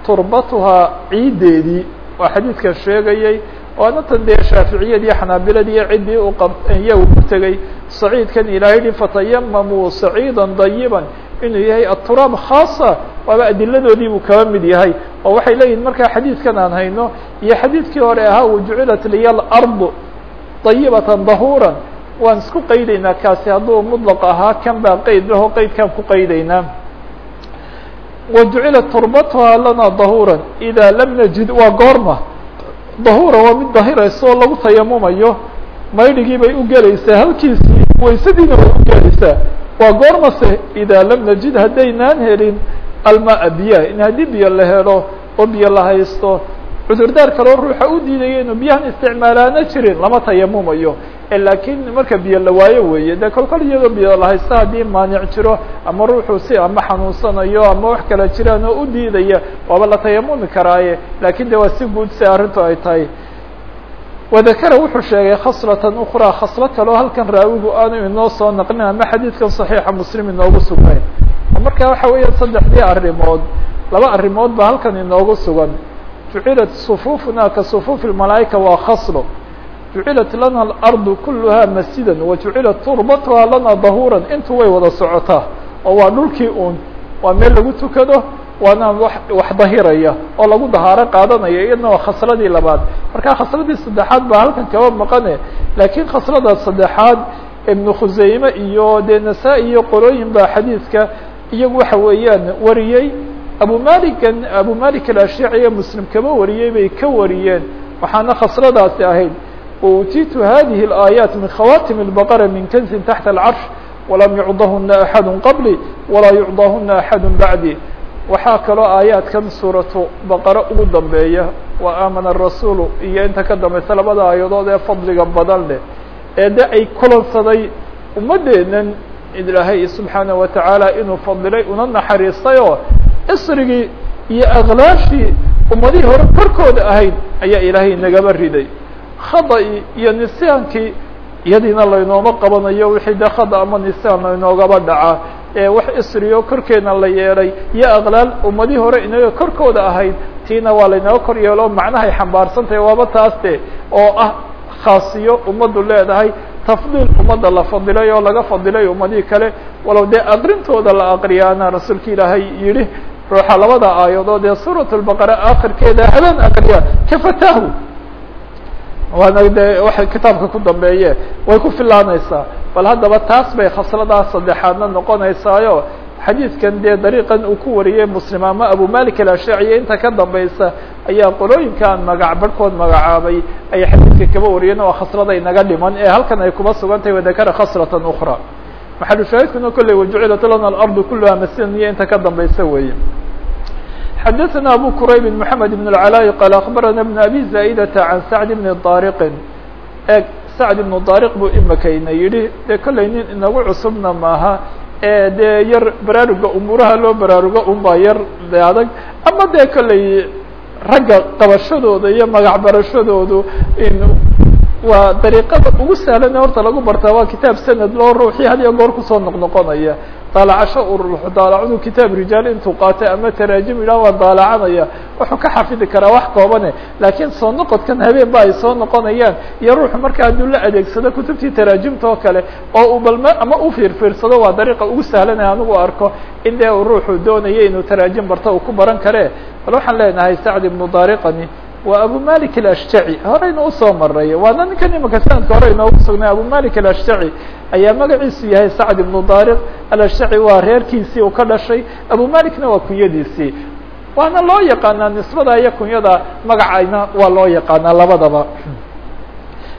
[SPEAKER 1] turbatuhaa ciiddeedii waa xadiidkan sheegayay waana tan dee shaaficiyadii xanaabiladii ciddii u qab iyagu ku tegey saciidkan ilahay yihi fatayamamuu saciida dayiban inuu yahay aturaab khaasa waaba adiladoodii buu kaba mid yahay. Oo waxay leeyihiin markaa xadiidkan aan hayno iyo xadiidkii hore ahaa wajucilat liya alardu dayibatan dahuuran. Waan isku qaydaynaa kaasi hadduu mudlaq ahaa kan baa qeyd laho qeydkaan ku qaydaynaa. Wajucilat turbatuhaa lana dahuuran. Idaa lam najid waa goorma. Dahuura waa mid dahiraysa oo lagu tayamumayo maydhigii bay u gelaysaa halkiisii waysadiina way u gelaysaa waa goormase idaa lam najid haddaynaan helin almaa biyaha in haddii biyo la helo oo biyo la haysto cudurdaar kaloo ruuxa u diidaya inuu biyahan isticmaalaana jirin lama tayamumayo. Laakiin marka biyo la waayo weeye de kol kol iyadoo biyo la haysto haddii maanic jiro ama ruuxu si ama xanuunsanayo ama wax kala jiraan oo u diidaya waaba la tayamumi karaaye. Lakin de waa si guud arrintu ay tahay wadakara wuxuu sheegay khaslatan ukraa khaslo kaleo halkan raawigu aanu inoo soo naqlin ama xadiidkan saxiixa muslim inoogu sugnayn marka waxa weeya saddexdii arrimood laba arrimood ba halkan inoogu sugan jucilat sufuufuna ka sufuufi malaa'ika waa khaslo jucilat lana alardu kuluhaa masjidan wa jucilat turbatuhaa lana dahuuran intu way wada socotaa oo waa dhulkii uun waa meel lagu tukado waana wa wax dahiraya oo lagu dahaaro qaadanaya iyadna khasladii labaad. Marka khasladii saddexaad baa halkan kaba maqane laakiin khaslada saddexaad ibnu khuseyme iyo dee nasaa-i iyo qolooyin baa xadiidka iyagu waxa weeyaan wariyey. Abu malikan abu malik alashiciya muslim kaba wariyey bay ka wariyeen. Waxaana khasladaasi ahayd. Wautiitu hadihi اlaayaat min khawatim اlbaqara min kanzin taxta alcarsh walam yucdahuna axadu qabli walaa yucdahuna axadu bacdi waxaa kaloo aayaadkan suuratu baqaro ugu dambeeya wa aamana rasuulu iyo inta ka dambaysa labada aayadood ee fadliga badan leh ee de ay kulansaday ummadeennan ilaahay subxaana wa tacaala inuu fadilay una naxariistay oo isrigii iyo aklaashii ummadihii hore korkooda ahayd ayaa ilaahay nagaba riday. Khada-i iyo nisyaankii iyadiina laynooma qabanayo wixii de khada ama nisyaan laynoogaba dhacaa wax isriyo korkeena la yeelay. Iyo aqlaal ummadihii hore inaga korkooda ahayd tiina waa laynaga kor yeelo macnahay xambaarsantahay waaba taaste oo ah khaasiyo ummaddu leedahay. Tafdiil ummadda la fadilay oo laga fadilay ummadihii kale. Walow dee aqrintooda la aqriyaana rasuulka ilaahay yidhi ruuxa labada aayadood ee suurat lbaqara habeen aqriya kafataahu waana de waxay kitaabka ku dambeeye way ku filaanaysaa bal haddaba taas bay khasladaas saddexaadna noqonaysaayo. Xadiidkan dee dariiqan uu ku wariyey muslim ama abu malik alashaaciya inta ka dambaysa ayaa qolooyinkaan magac barhkood magacaabay ay xadiidka kaba wariyeen oo khasladay naga dhiman ee halkan ay kuba sugan tahay wadakara khaslatan ukra maxalu shaahidkuna kolley wajucilat lana alardu kuluha masjidan iyo inta ka dambaysa weeye xadaثna abu qurayb mحamed بن العلاء qال aخbarana بن abi زaئdة عan sacd بn طاriq e sacd بن طاriq buu imakayna yihi dee kollay nin inagu cusubna maaha ee dee yar baraaruga umuuraha loo baraarugo unbaa yar de adag ama dee kollay ragga qabashadooda iyo magac barashadoodu waa dariiqada ugu sahlan horta lagu bartaa waa kitaab sanad loo ruuxii had iyo goor kusoo noqnoqonaya daalacasho urux daalacadu kitaab rijaal intuu qaatay ama taraajim yidhah waa daalacanaya wuxuu ka xafidi karaa wax koobane laakiin soo noqodkan habeen ba ay soo noqonayaan iyo ruuxu marka hadduu la adeegsado kutubtii taraajimta oo kale oo uu balme ama u fiirfiirsado waa dariiqa ugu sahlan ee anigu arko in dee ruuxu doonaya inuu taraajim barto uu ku baran kare. Bal waxaan leenahay sacd ibnu daariqani waa abu malik alashjaci horeyna usoo maray waana ninkan imaka sanadka hore inoogu sugnay abu malik alashjaci ayaa magaciisu yahay sacd ibnu daariq alashjaci waa reerkiisii uu ka dhashay abu malikna waa kunyadiisii waana loo yaqaanaa nisbada iyo kunyada magacayna waa loo yaqaanaa labadaba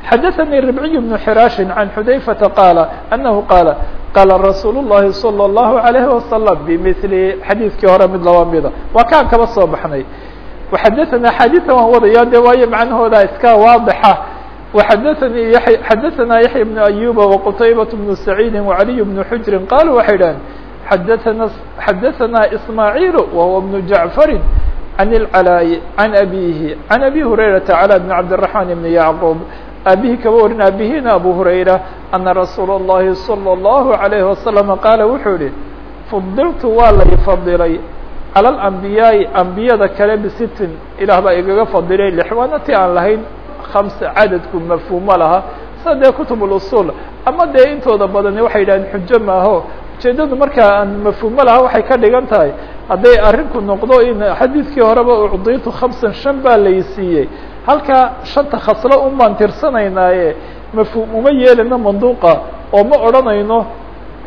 [SPEAKER 1] xadaثnي ربعي بن xrاaش عن xudayفةa qاaل أنه qاaل qاaلa رasuuل اللhi صلى الله عليه وسلم بmثل xadيiثkii hore mid laba mida waa kaan kaba soo baxnay وxadaثna xadيثa waan wadaya de waayo macnahooda iska waadixa وxadaثnي xadaثna yaحيى بن أيوب وqتayبة بن سعيد وعلي بن حجر qالوا waxay dhaheen xadaثna xadaثna إسماعيل وهو بن جعفر عن العلاء عن أبيه عن أبي هريرة على بن عبد الرحمن بن يعقوب aabihii kaba warin aabihina abu hurayra ana rasuula الlahi salى الlahu عalayه wasalam qaala wuxuu yihi fudiltu waa lay fadilay calى اlanbiyaaءi ambiyada kale bisitin ilaah baa igaga fadilay lix waana ti aan lahayn hamsa cadadku mafhuumo laha sida dee kutub اusul ama dee intooda badani waxay yidhahdeen xujo maaho ujeedadu markaa aan mafhuumo laha waxay ka dhigan tahay hadday arrinku noqdo in xadiidkii horeba ucdiitu hamsan shan baa lay siiyey halkaa shanta khaslo un baan tirsanaynaaye mafhuum uma yeelino manduuqa oo ma odhanayno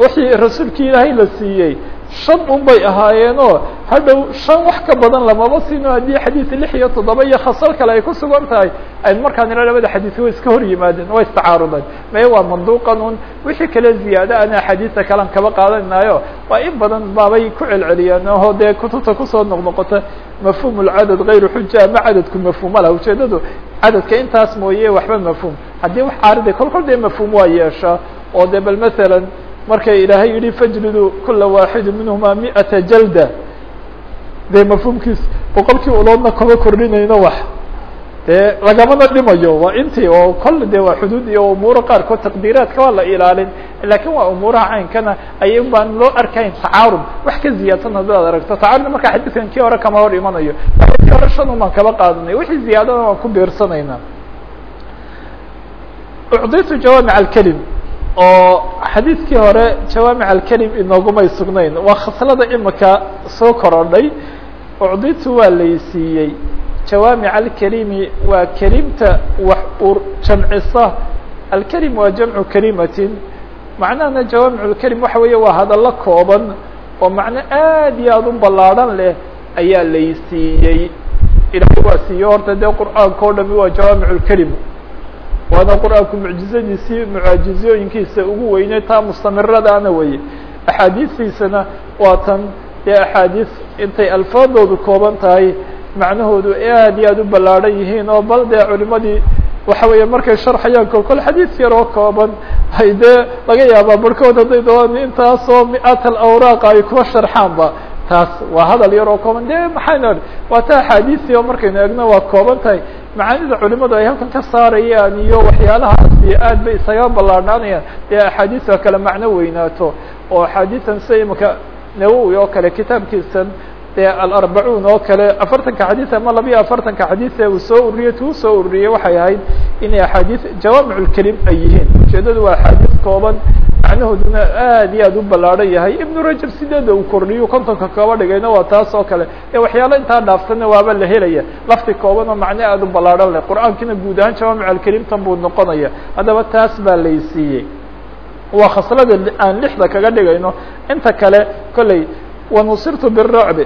[SPEAKER 1] wixii rasuulkii ilaahay la siiyey shan un bay ahaayeenoo hadhow shan wax ka badan lamaba siino haddii xadiid lix iyo toddoba iyo khasal kale ay ku sugan tahay ayn markaa nila labada xadiid way iska hor yimaadeen way istacaarudeen maye waa manduuqan un wixii kale ziyaado ana axaadiista kalean kaba qaadanaayo waa in badan baabay ku celceliyeen oo dee kutubta ku soo noqnoqota mafhum اlcadad غayru xuja cadadku mafhuuma laha ujeedadu cadadka intaas mooye waxba mafhuum haddii wax caariday kol kol dee mafhuum waa yeeshaa oo de bal masalan markay ilaahay yihi fajlidu kula waaxidi minhuma miata jalda. Dee mafhuumkiis boqolkii uloodna kama kordhinayno wax. Dee lagamana dhimayo waa intii oo kol de waa xuduud iyo umuuro qaarkood taqdiiraadka waa la ilaalin laakiin waa umuuraha caynkana ay baan loo arkayn tacaarud. Wax ka ziyaadsan haddaad aragto tacaarudna markaa xadiidkan kii hore kama hor imanayo. Kii hore shan un baan kaba qaadanay wixii ziyaadana waan ku biirsanayna. Ucditu jawaamic alkelim oo xadiidkii hore jawaamic alkelim inoogumay sugnayn. Waa khaslada imika soo korodhay. Ucditu waa laysiiyey jawaamic alkelimi waa kelimta wax ur jamcisa. Alkelim waa jamcu kelimatin macnahana jawaamic lkelim waxa weeye waa hadallo kooban oo macno aad iyo aad u ballaadhan leh ayaa laysiiyey ilahay waa siiye horta dee qur'aanka o dhami waa jawaamic lkelim waana qur'aanku mucjizadiisii mucaajizooyinkiisa ugu weynay taa mustamiradaana weye axaadiistiisana waa tan dee axaadiis intay alfaadoodu kooban tahay macnahoodu aad iyo aad u ballaadhan yihiin oo bal dee culimadii waxa weeye markay sharxayaan kol kol xadiid yar oo kooban ay dee laga yaabaa barhkood hadday doon intaasoo mi-at alawraaq ay kuwa sharxaanba. Taas waa hadal yar oo kooban. De maxaynu waa ta axaadiistii oo markaynu egno waa kooban tahay macaanida culimadu ay halkan ka saarayaan iyo waxyaalahaasi aad bay isaga ballaadhaanayaan dee axaadiista kale macno weynaato. Oo axaadiisan sida imika nawowi oo kale kitaabkiisan dee alarbacuun oo kale afartanka xadiis ama labiyo afartanka xadiis ee uu soo ururiyey tuu soo ururiyey waxay ahayd inay axaadiis jawaamic lkelim ay yihiin. Ujeedadu waa axaadiis kooban macnahooduna aad iyo aad u ballaadhan yahay. Ibnu rajab sideeda uu kordhiyo kontonka kooba dhigayna waa taas oo kale. Ee waxyaalo intaa dhaafsanna waaba la helaya. Lafti kooban oo macne aad u ballaadhan leh. Qur'aankiina guud ahaan jawaamic alkarimtan buu noqonaya. Haddaba taas baa laysiiyey waa khaslada aan lixda kaga dhigayno. Inta kale kolley wanusirtu biracbi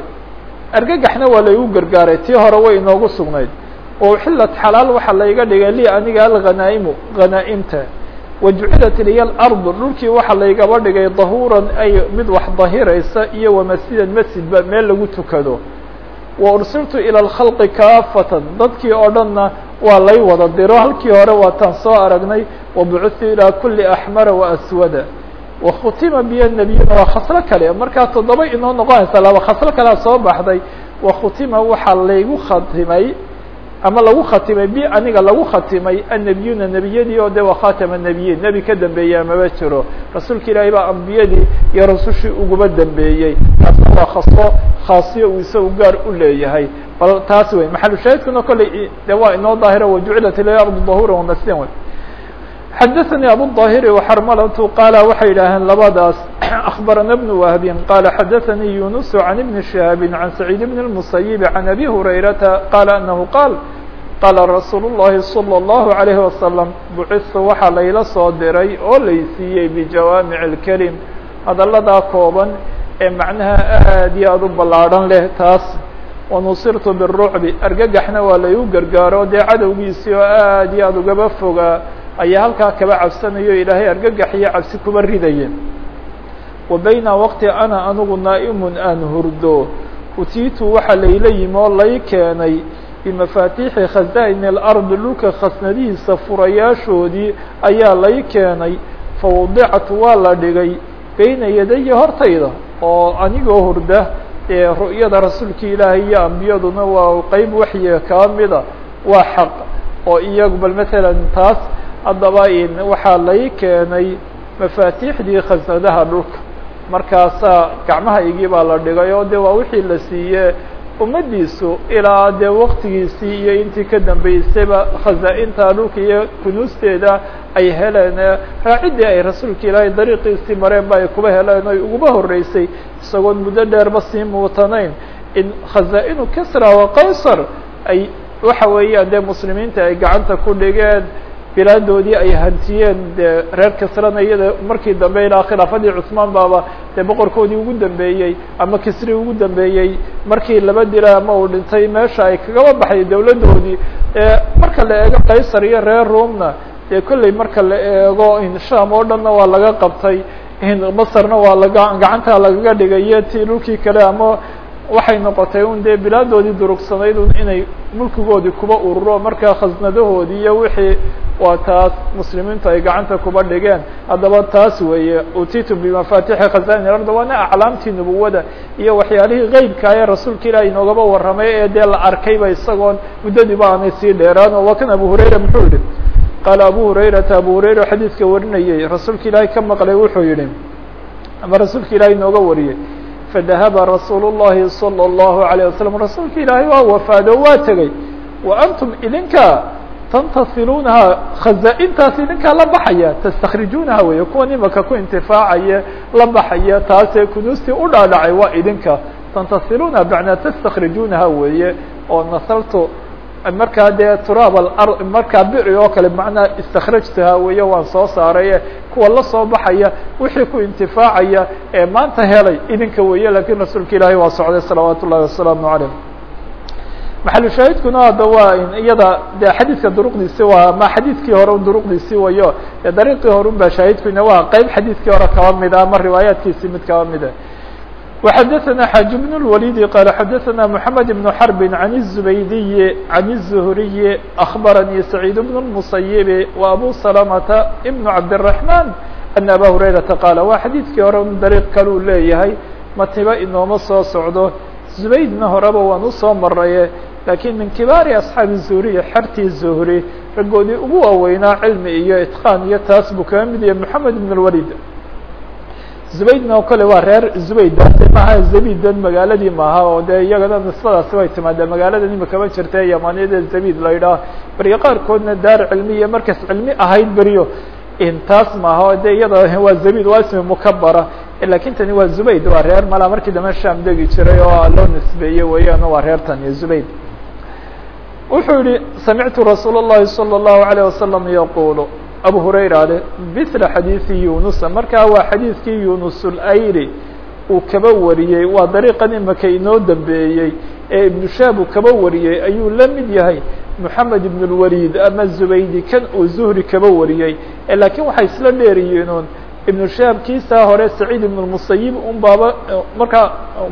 [SPEAKER 1] argagaxna waa laygu gargaaray. Tii hore way inoogu sugnayd. Oo xilad xalaal waxaa layga dhigay li aniga alghanaa'imu ghanaaimta wajucilat liya lardu dhulkii waxaa laygaba dhigay dahuuran ay mid wax dahiraysa iyo wamasjidan masjidba meel lagu tukado. Wa ursiltu ilى اlkhalqi kaafatan dadkii oo dhanna waa lay wada diro halkii hore waataan soo aragnay wabucudtu ilaa kuli axmara waaswada wakhutima biyo nebiyuna waa khaslo kale markaa toddoba inoo noqonaysa laba khaslo kalea soo baxday. Wakhutima waxaa laygu khatimay ama lagu khatimay bi aniga lagu khatimay annebiyuna nebiyadii oo de waa khatama nebiyiin nebi ka dambeeyey amaba jiro. Rasuulka ilaahay baa ambiyadii iyo rasushii uguba dambeeyey. Taasna waa khaslo khaasiyo uu isagu gaar u leeyahay. Bal taas wey maxalushaahidkuna kolley de waa inoo daahiro wajucilat ila ardu dahura wamasjidan wey xadaثnي abuالظاhiri وxrmltu qaala waxay yidhaaheen labadaas أخbarana بن wهbi qaala xadaثnii yunus عan بn شhihaabi عan سacيid بn الmuسayب عan abi هurayrata qaala anahu qaal qaala rasuul الlahi slى الlahu عalيه wasalam bucitu waxaa layla soo diray oo laysiiyey bijawaamiع الkelim hadaladaa kooban ee macnaha aad iyo aad u ballaadhan leh taas wanusirtu biالrucbi argagaxna waa laygu gargaaro dee cadowgiisii oo aad iyo aad ugaba fogaa ayaa halkaa kaba cabsanayo ilaahay argagax iyo cabsi kuba ridaya wa bayna waqti ana anigu naa'imun aan hurdo. Utiitu waxaa layla yimi oo lay keenay bimafaatiixi khazaa'ini alardi dhulka khasnadihiisa furayaashoodii ayaa lay keenay. Fawdicat waa la dhigay beyna yadaya hortayda oo anigoo hurda ee ru'yada rasuulka ilaahay iyo ambiyaduna waa qeyb waxyiga kaa mida waa xaq. Oo iyagu bal matalan taas haddaba waxaa lay keenay mafaatiixdii khasnadaha dhulka. Markaasaa gacmahaygii baa la dhigay oo de waa wixii la siiye ummaddiisu ilaa dee waktigiisii iyo intii ka dambeysayba khazaa-inta dhulka iyo kunuusteeda ay heleen. Raaciddii ay rasuulka ilaahay dariiqiisii mareen ba ay kuba heleen oy uguba horreysay isagoon muddo dheerba sii muutanayn. In khazaa-inu kisra wa qaysar ay waxa weeyaan dee muslimiinta ay gacanta ku dhigeen bilaadoodii ay hantiyeen dee reer kisrana iyada markii dambe ilaa khilaafadii cusmaan baaba dee boqorkoodii ugu dambeeyey ama kisri ugu dambeeyey markii laba dila ama uu dhintay meesha ay kagaba baxday dawladdoodii marka la eego qaysar iyo reer romna dee kolley marka la eego sham oo dhanna waa laga qabtay masarna waa laga gacanta lagaga dhigayo ti dhulkii kale ama waxay noqotay un dee bilaadoodii durugsanayd un inay mulkigoodii kuba ururo markaa khasnadahoodii iyo wixii waa taas muslimiintu ay gacanta kuba dhigeen. Haddaba taas weeye utitu bimafatixi khazani arda waana aclaamtii nubuwada iyo waxyaalihii qeybka ee rasuulka ilaah inoogaba warramay ee dee la arkayba isagoon muddadiiba aanay sii dheeraan. Oo waa kan abu hurayra muxuu yihi qaala abu hurayrata abu hurayra xadiidka warinayey rasuulka ilaahay ka maqlay wuxuu yihi ama rasuulka ilahay inooga wariyey fadahaba rasuul الlahi salى الlahu عalيه wasalam rasuulka ilaahay waa wafaado waa tegey wa antum idinka tantasiluunaha khazaa-intaas idinkaa la baxaya tastakrijuunaha weeye kuwan imaka ku intifaacaya la baxaya taasee kunuustii u dhaadhacay waa idinka tantasiluunaha bacnaa tastakrijuunaha weeye oo nasaltu markaa dee turaab alar markaa biri oo kale macnaa istakrajtaha weeye waan soo saaray kuwa la soo baxaya wixii ku intifaacaya ee maanta helay idinka weeye laakiin rasuulka ilaahay waa socday salawaat wasalaamu calayh. Maxalushaahidkuna hadda waa iyada de xadiidka duruqdiisi waa ma xadiidkii hore duruqdiisi wayo dariiqii hore un ba shaahidkuna waa qeyb xadiidkii hore kaba mida ama riwaayaatkiisi mid kaba mida وxdثna xاج بن الوليد qال xdثna محمد بن حرب عن الزبيدي عن الزهري أخبرني سعيد بن المصيب وأbو سلمة بن عبدالرحمن أن أbا هريرةa qاaل waa xadيidkii hore un dariiq kaluu leeyahay matiba inooma soo socdo زubaydna horeba waan usoo maraye lakiin min kibaari أصxaabi الزهriي xertii زهri ragoodii ugu waaweynaa cilmi iyo itqاan iyo taas buu kaga mid yahay محamed بن الوليد zubaydna oo kale waa reer zubayd maaha zabidan magaaladii maaha oo dee iyagana nisbadaasi way timaadee magaalada imikama jirta yamaniyada zabid la yidhaah beriyo qaarkoodna daar cilmi iyo markas cilmi ahayd beriyo taas maaha de iyada waa zabid waa ismi mukabara lakin tani waa zubayd waa reer mala markii dambe sham degi jiray oo loo nisbeeyey weeyaan waa reer tani zubayd wuxuu yihi samictu rasuul الlahi salى الlahu عalيه wasalam yaqulu abu hurayra le mila xadiiثi yunusa markaa waa xadiidkii yunus اlayri uu kaba wariyey waa dariiqan imaka inoo dambeeyey ee ibnu shaab uu kaba wariyey ayuu la mid yahay moxamed ibn اlwalid ama zubaydi kan uu zuhri kaba wariyey lakiin waxay isla dheeriyiinuun ibnu shaab kiisaa hore saciid ibn اmusayib un baaba markaa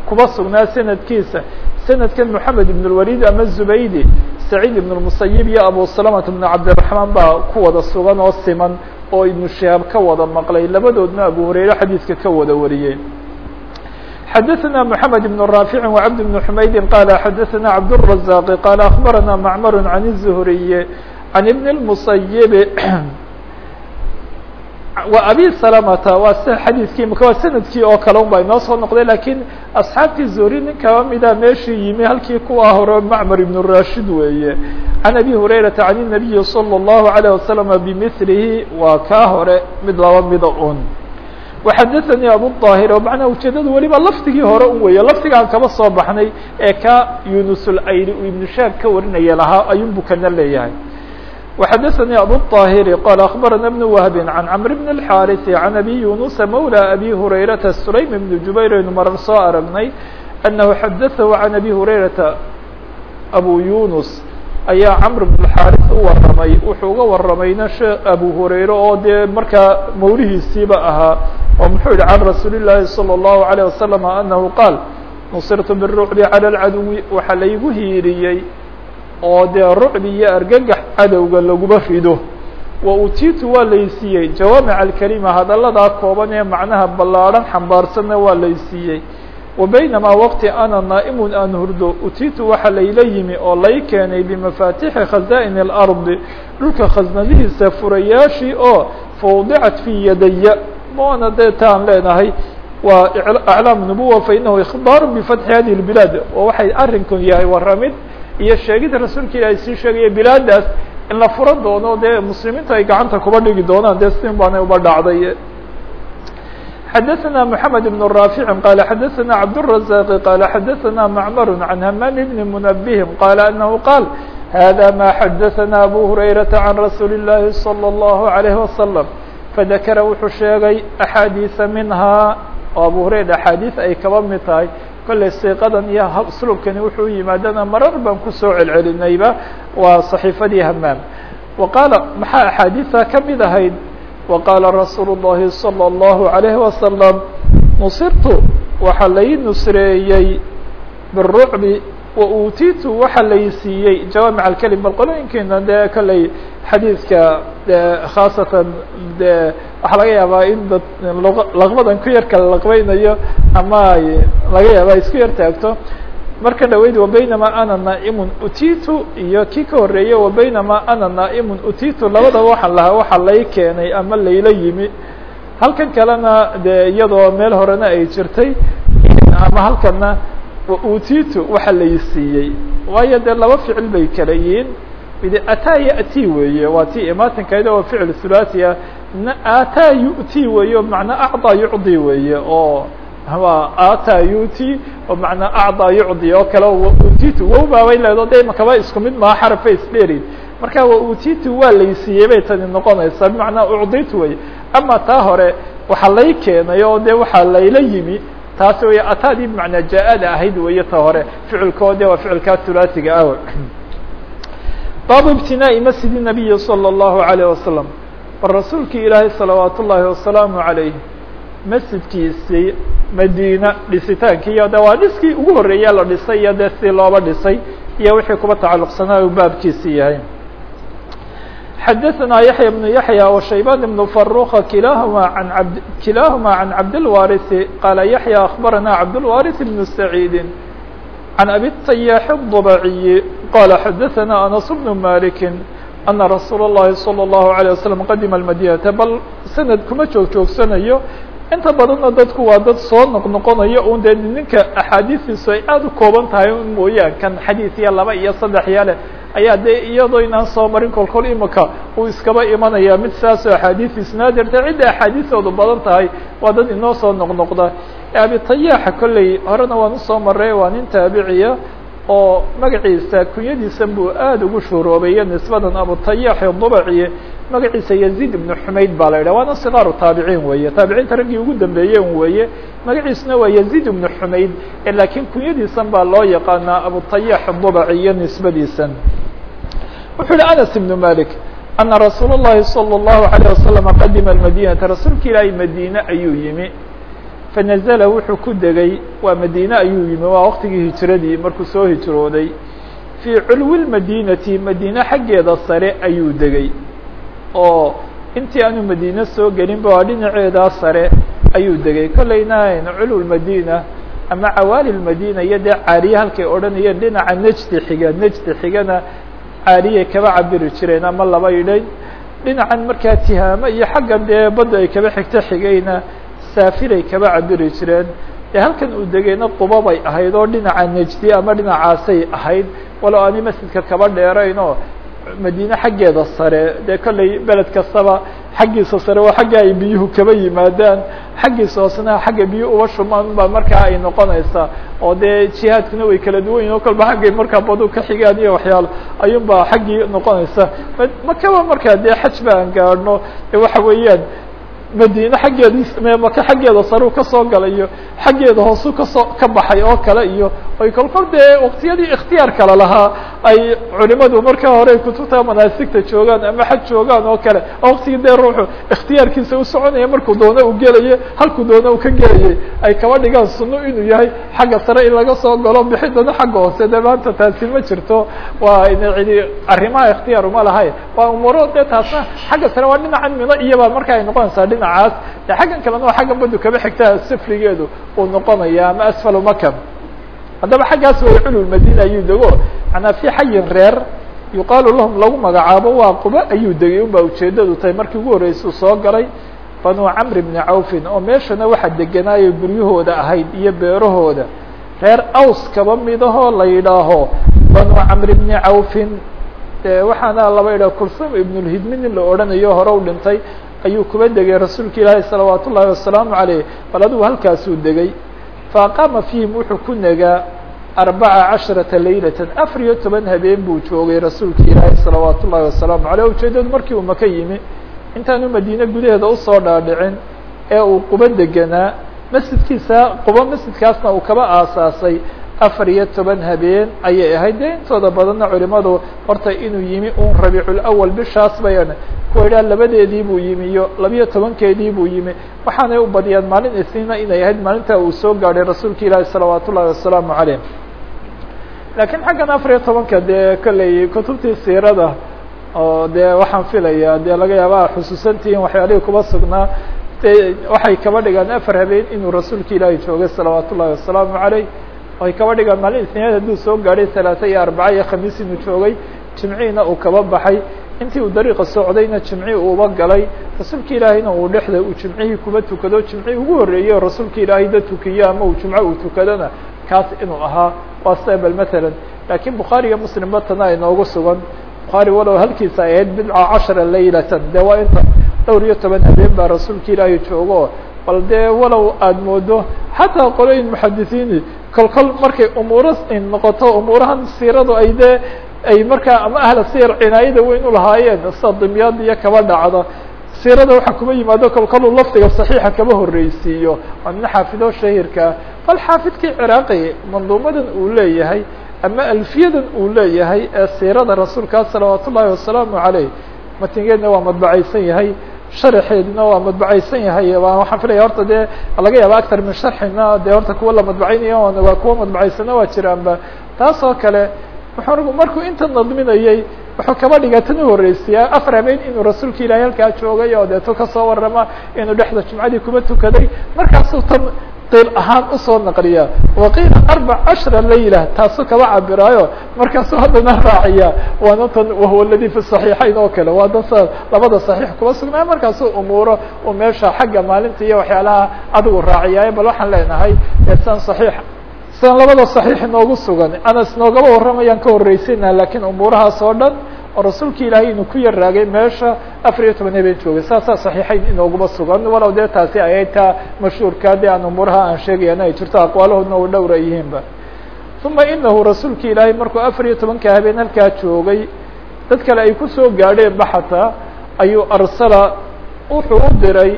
[SPEAKER 1] kuba sugnaa sanadkiisa sanadkan moxamed ibn اlwalid ama zubaydi saciid ibn اmusayib iyo abu salamata bn cabdiraxmaan baa ku wada sugan oo siman oo ibnu shaab ka wada maqlay labadoodna abu hurayre xadiidka ka wada wariyey xdثna محamed بن رافع وعبد بن حmayd qال xdثna عبدالرزاq qال أخبرna معmر عن الزهري عن بن المصيب وأbي سلمة waa s xadيثkii mk waa snadkii oo kale un ba inoo soo noqday lakiin أصxaabtii زهري nin kaba mida meeshii yimi halkii kuwa hore معmر بن راشhid weeye عن أbي هريرة عن النبي صلى الله عليه وسلم بمثلhi waa kaa hore mid laba mida un وxadثnي abuالطاhir manaa ujeedadu weliba lafdigii hore un weeye lafdigaan kaba soo baxnay ee ka yunus اlayri uu ibnu shaab ka warinaya lahaa ayunbu kana leeyahay وxadثnي abuالطاhir qال أخبرna بن وهب عن cمر بن الحاrث عن أbي يuنuس mولى أbي هurayرaةa سulaym بن jubayr aynu marar soo aragnay أنه xadثه عن أbي هurayرaةa أbو يuنس ayaa cمر بن الحاrث u waramay wuxuu uga waramayna shee abu hurayre oo dee markaa mawlihiisiiba ahaa oo muxuu yihi can rasuuli الlahi salى الlahu عalيه wasalam anahu qaal nusirtu biالrucbi calى اlcaduwi waxaa laygu hiiriyey oo dee rucbi iyo argagax cadowga laguma rido wa utiitu waa laysiiyey jawaamic alkalima hadalladaa kooban ee macnaha ballaadhan xambaarsanna waa laysiiyey wa baynamaa waqti ana naa'imun aan hurdo utiitu waxaa layla yimi oo lay keenay bimafaatixi khazaa'in اlardi dhulka khasnadihiisa furayaashii oo fawdicat fii yadaya maana dee taan leenahay. Waa aclaam nubuwa fainahu ikhbaaru bifatxi hadihi اlbilaad oo waxay arrinkan yahay waramid iyo sheegida rasuulka ilaahay sii sheegaya bilaadaas in la fura doono dee muslimiinta ay gacanta kuba dhigi doonaan dee sin baanay uba dhacday xdثna محamed بن رافع qال xdثna cبدالرزاq qال xdثna معmر عن hmام بن منبه qال أنه qال hذا ma xdثna أbو هريرة عن رsuuل اللahi صلى الله عليه وسلم فذkra wuxuu sheegay أxاadiiثa minhaa oo abu هurayra أxاadiiث ay kaba mid tahay kollay siiqadan iyo slubkani wuxuu yimaadana marar baan kusoo celcelinayba waa صaحيifadii hmaam وqaala maxaa أxaadiiثa kamid ahayd وqاla رasuul الlahi صلى الlaه عليه وسلم نصirtu waxa lay nusreeyey بالرucbi وuutitu waxa lay siiyey jawaamiع الكلم bal qolooyinkeena dee kolley xadiidka de khaasatan de waxaa laga yaabaa in dad laqbadan ku yar kala laqbeynayo ama laga yaaba isku yar taagto. Marka dhaweyd wabaynama ana naa'imun utitu iyo kii ka horreeyey wabaynama ana naa'imun utitu labadaba waxaan lahaa waxa lay keenay ama layla yimi. Halkan kalena dee iyadoo meel horena ay jirtay ama halkana utitu waxa lay siiyey. Waayo dee laba ficil bay kala yihiin mid ataa ya'ti weeye? Waa ti imaatinkayd waa ficil thulathi ah ataa yu'ti weeye? macnaa acdaa yucdi weeye? Oo ata yuti? oo macnaa acdaa yucdi oo kale utitu wow baabay leedo de makaba isku mid maha xarafba isdheerin marka wa utitu waa laysiiyey bay tani noqonaysaa bimacnaa ucditu wey ama taa hore waxaa lay keenay oo de waxaa layla yimi taasi wey ataadii bimacnaa jaa-ada ahayd weeye ta hore ficilkoo de waa ficilkaa hulaasiga ah baabu ibtinaa'i masjidi nabiyi salى الlahu عalيه wasalam bal rasuulkii ilaahay salawaat ullaahi wasalaamu عalayh masjidkiisii madiina dhisitaankiiyo de waa dhiskii ugu horreeya la dhisay iyo dee sidii looba dhisay iyo wixii kuba tacalluqsanaa uu baabkiisi yahay xadaثna yaحya بن yaحyى وشhaybان بن فaruqa kilahma an abd kilahma عan cabdالwariثi qala yaحyى أخbarana cabdالwariث بن سacيidi عan abi الطyاح الضبعي qala xadaثna أنس بن مالك أna rasuul الlahi صلى الlaه عليه وسلم qadima الmadinata bal sanad kuma joog joogsanayo inta badanna dadku waa dad soo noqnoqonayo un dee ninka axaadiistiisu ay aada u kooban tahay un mooyaan kan xadiis iyo laba iyo saddex iyo leh ayaa dee iyadoo inaan soo marin kolkol imika uu iskaba imanaya mid saasoo axaadiis isnaadirta cidda axaadiisoodu badan tahay waa dad inoo soo noqnoqda. Abitayaaxa kolley horena waan u soo maray waa nin taabiciya oo magaciisa kunyadiisa buu aada ugu shuuroobeeye nisbadan abutayaax dubaciye magaciisa yaziid ibnu xumayd baa la yidhah waana sikaaru taabiciin weeye. Taabiciinta raggii ugu dambeeyeen weeye. Magaciisuna waa yaziid ibnu xumayd laakiin kunyadiisan baa loo yaqaanaa abutayaax dubaci iyo nisbadiisan wuxuu yihi anas ibnu malik ana rasuul الlahi salى الlahu عalيه wasalam qadima madinata rasuulka ilaahay madiine ayuu yimi fanazla wuxuu ku degay waa madiine ayuu yimi waa waqtigii hijiradii markuu soo hijrooday fii culwi lmadinati madiine xaggeeda sare ayuu degay oo intii aanu madiine soo gelinba waa dhinaceedaa sare ayuu degay kolleyna culw madina ama cawaali lmadina iyo dee caariye halkay odhanayeen dhinaca nejdi xiga nejdi xigana caariyay kaba cabiri jireen ama laba idhayn dhinacan markaa tihaamo iyo xaggan dee badda ay kaba xigto xigayna saafiray kaba cabiri jireen. Dee halkan uu degayna quba bay ahayd oo dhinaca nejdi ama dhinacaasay ahayd walow aani masjidka kaba dheerayn oo madiine xaggeeda sare dee kolley beled kastaba xaggiisa sare waa xagga ay biyuhu kaba yimaadaan xaggiisa hoosena xagga biyuhu uba shumaan baa markaa ay noqonaysaa oo dee jihaadkuna way kala duwan yihiin o kolba xaggay markaa badu ka xigaan iyo waxyaalo ayuun baa xaggii noqonaysa. Makaba markaa dee xaj ba aan gaadhno waxa weeyaan madiine xaggeeda maka xaggeeda saruu ka soo galayo xaggeeda hoosu ka soo ka baxay oo kale iyo ay kolkol dee waqtiyadii ikhtiyaar kale lahaa ay culimadu markaa hore kutubta manaasigta joogaan ama xaj joogaan oo kale oo waqtigii dee ruuxu ikhtiyaarkiisa u soconaya markuu doono uu gelaye halkuu doono uu ka gelayay ay kaba dhigaan sunno inuu yahay xagga sare in laga soo galo bixidana xagga hoose dee maanta taasi ma jirto. Waa cidi arrimaha ikhtiyaar uma lahay waa umuro dee taasna xagga sare waa dhinacan mino iyaba marka ay noqonaysaa dhinacaas de xaggan kalena waa xaggan badu kaba xigta sifrigeedu uu noqonaya ama asfal maka haddaba xaggaas way culul madina ayuu dego. Manaa fi xayin reer yuqaalu lahum lagu magacaabo waa quba ayuu degay. Un baa ujeedadu tahay. Markii ugu horreysuu soo galay banu camr bni cawfin oo meeshana waxaa degenaayo guryahooda ahayd iyo beerahooda. Reer aws kaba midahoo la yidhaaho banu camr bni cawfin. Waxaana laba idhaha kulsum ibnulhidmi nin la odhanayo hore u dhintay ayuu kuba degay rasuulka ilaahi salawaat ullaahi wasalaamu caleyh bal adigu halkaasuu degay. Faaqaama fiihim wuxuu ku negaa arbaca casharata laylatan afar iyo toban habeen buu joogay rasuulka ilaahi salawaat ullaahi wasalaamu caleyh ujeedadu markii uu maka yimi intaanu madiine gudaheeda u soo dhaadhicin ee uu quba deganaa masjidkiisa quba masjidkaasna uu kaba aasaasay afar iyo toban habeen ayay ahayd. Dee intooda badanna culimadu horta inuu yimi un rabiiculawal bishaas bayan kuwa idhaha labadeedii buu yimi iyo labiyo tobankeedii buu yimi. Waxaanay u badiyaan maalin isniina inay ahayd maalinta uu soo gaadhay rasuulka ilaahi salawaat ullahi wasalaamu caleyh laakiin xaggan afar iyo tobanka dee kolley kutubtii siirada oo dee waxaan filaya dee laga yaaba xusuusantihiin waxyaalihii kuba sugnaa waxay kaba dhigaan afar habeen inuu rasuulka ilaahi joogay salawaat ullahi wasalaamu caleyh ay kaba dhigaan maalin isniineed hadduu soo gaadhay talaata iyo arbaca iyo khamiis inuu joogay jimciina uu kaba baxay. Intii uu dariiqa socdayna jimci uuba galay. Rasuulka ilaahayna uu dhexda uu jimcihii kuba tukado. Jimci ugu horreeyey rasuulka ilaahay da tukiyo ama uu jumco uu tukadona kaas inuu ahaa. Waa stable matalan laakiin bukhaari iyo muslim batana ay noogu sugan. Bukhaari walow halkiisa ay ahayd bidca cashara laylatan. Dee waa inta dhowr iyo toban habeen baa rasuulka ilaahay joogo bal dee walow aada moodo xataa qolooyin muxadisiini kol kol markay umuuro noqoto umuurahan siiradu ay dee ay markaa ama ahla siyar cinaayada weyn ulahaayeen sida dimyaad iyo kaba dhacdo. Siirada waxaa kuma yimaado kol kol uu lafdiga saxiixa kaba horreysiiyo nin xaafido shahirkaa bal xaafidkii ciraaqi manduumadan uu leeyahay ama alfiyadan uu leeyahay ee siirada rasuulkaa salawaat wasalaamu caleyh matingeedna waa madbacaysan yahay sharaxeedna waa madbacaysan yahay waxaan filaya horta dee laga yaaba actar min sharxina dee horta kuwa la madbacaynaya waa kuwa madbacaysana waa jiraanba. Taas oo kale wuxuu markuu inta nadminayay wuxuu kaba dhigaa tan u horreysiyaa. Afar habeen inuu rasuulka ilaahay halkaa joogay oo deeto ka soo warrama inuu dhexda jumcadii kuma tukaday. Markaasuu tan qiil ahaan usoo naqliya waqiila arbac cashra layla taasuu kaba cabiraayo markaasuu haddana raaciya waana tan wahuwa aladi fi صaxiixayn oo kale waa dasa labada صaxiix kuba sugnaa markaasuu umuuro uu meesha xagga maalinta iyo waxyaalaha adigu raaciyaayo bal waxaan leenahay san صaxiix sidan labada صaxiix inoogu sugan anas noogaba warramayaan ka horreysayna lakiin umuurahaas oo dhan oo rasuulka ilaahay inuu ku yaraagay meesha afar iyo toban habeen joogay. Saasaa صaxiixayn inooguma sugan. Walow dee taasi ayay taa mashhuurka dee aan umuuraha aan sheegayana ay jirto aqwaalahoodna u dhowra yihiinba uma inahu rasuulka ilaahay markuu afar iyo tobanka habeen halkaa joogay dad kale ay ku soo gaadheen baxata ayuu arsala wuxuu u diray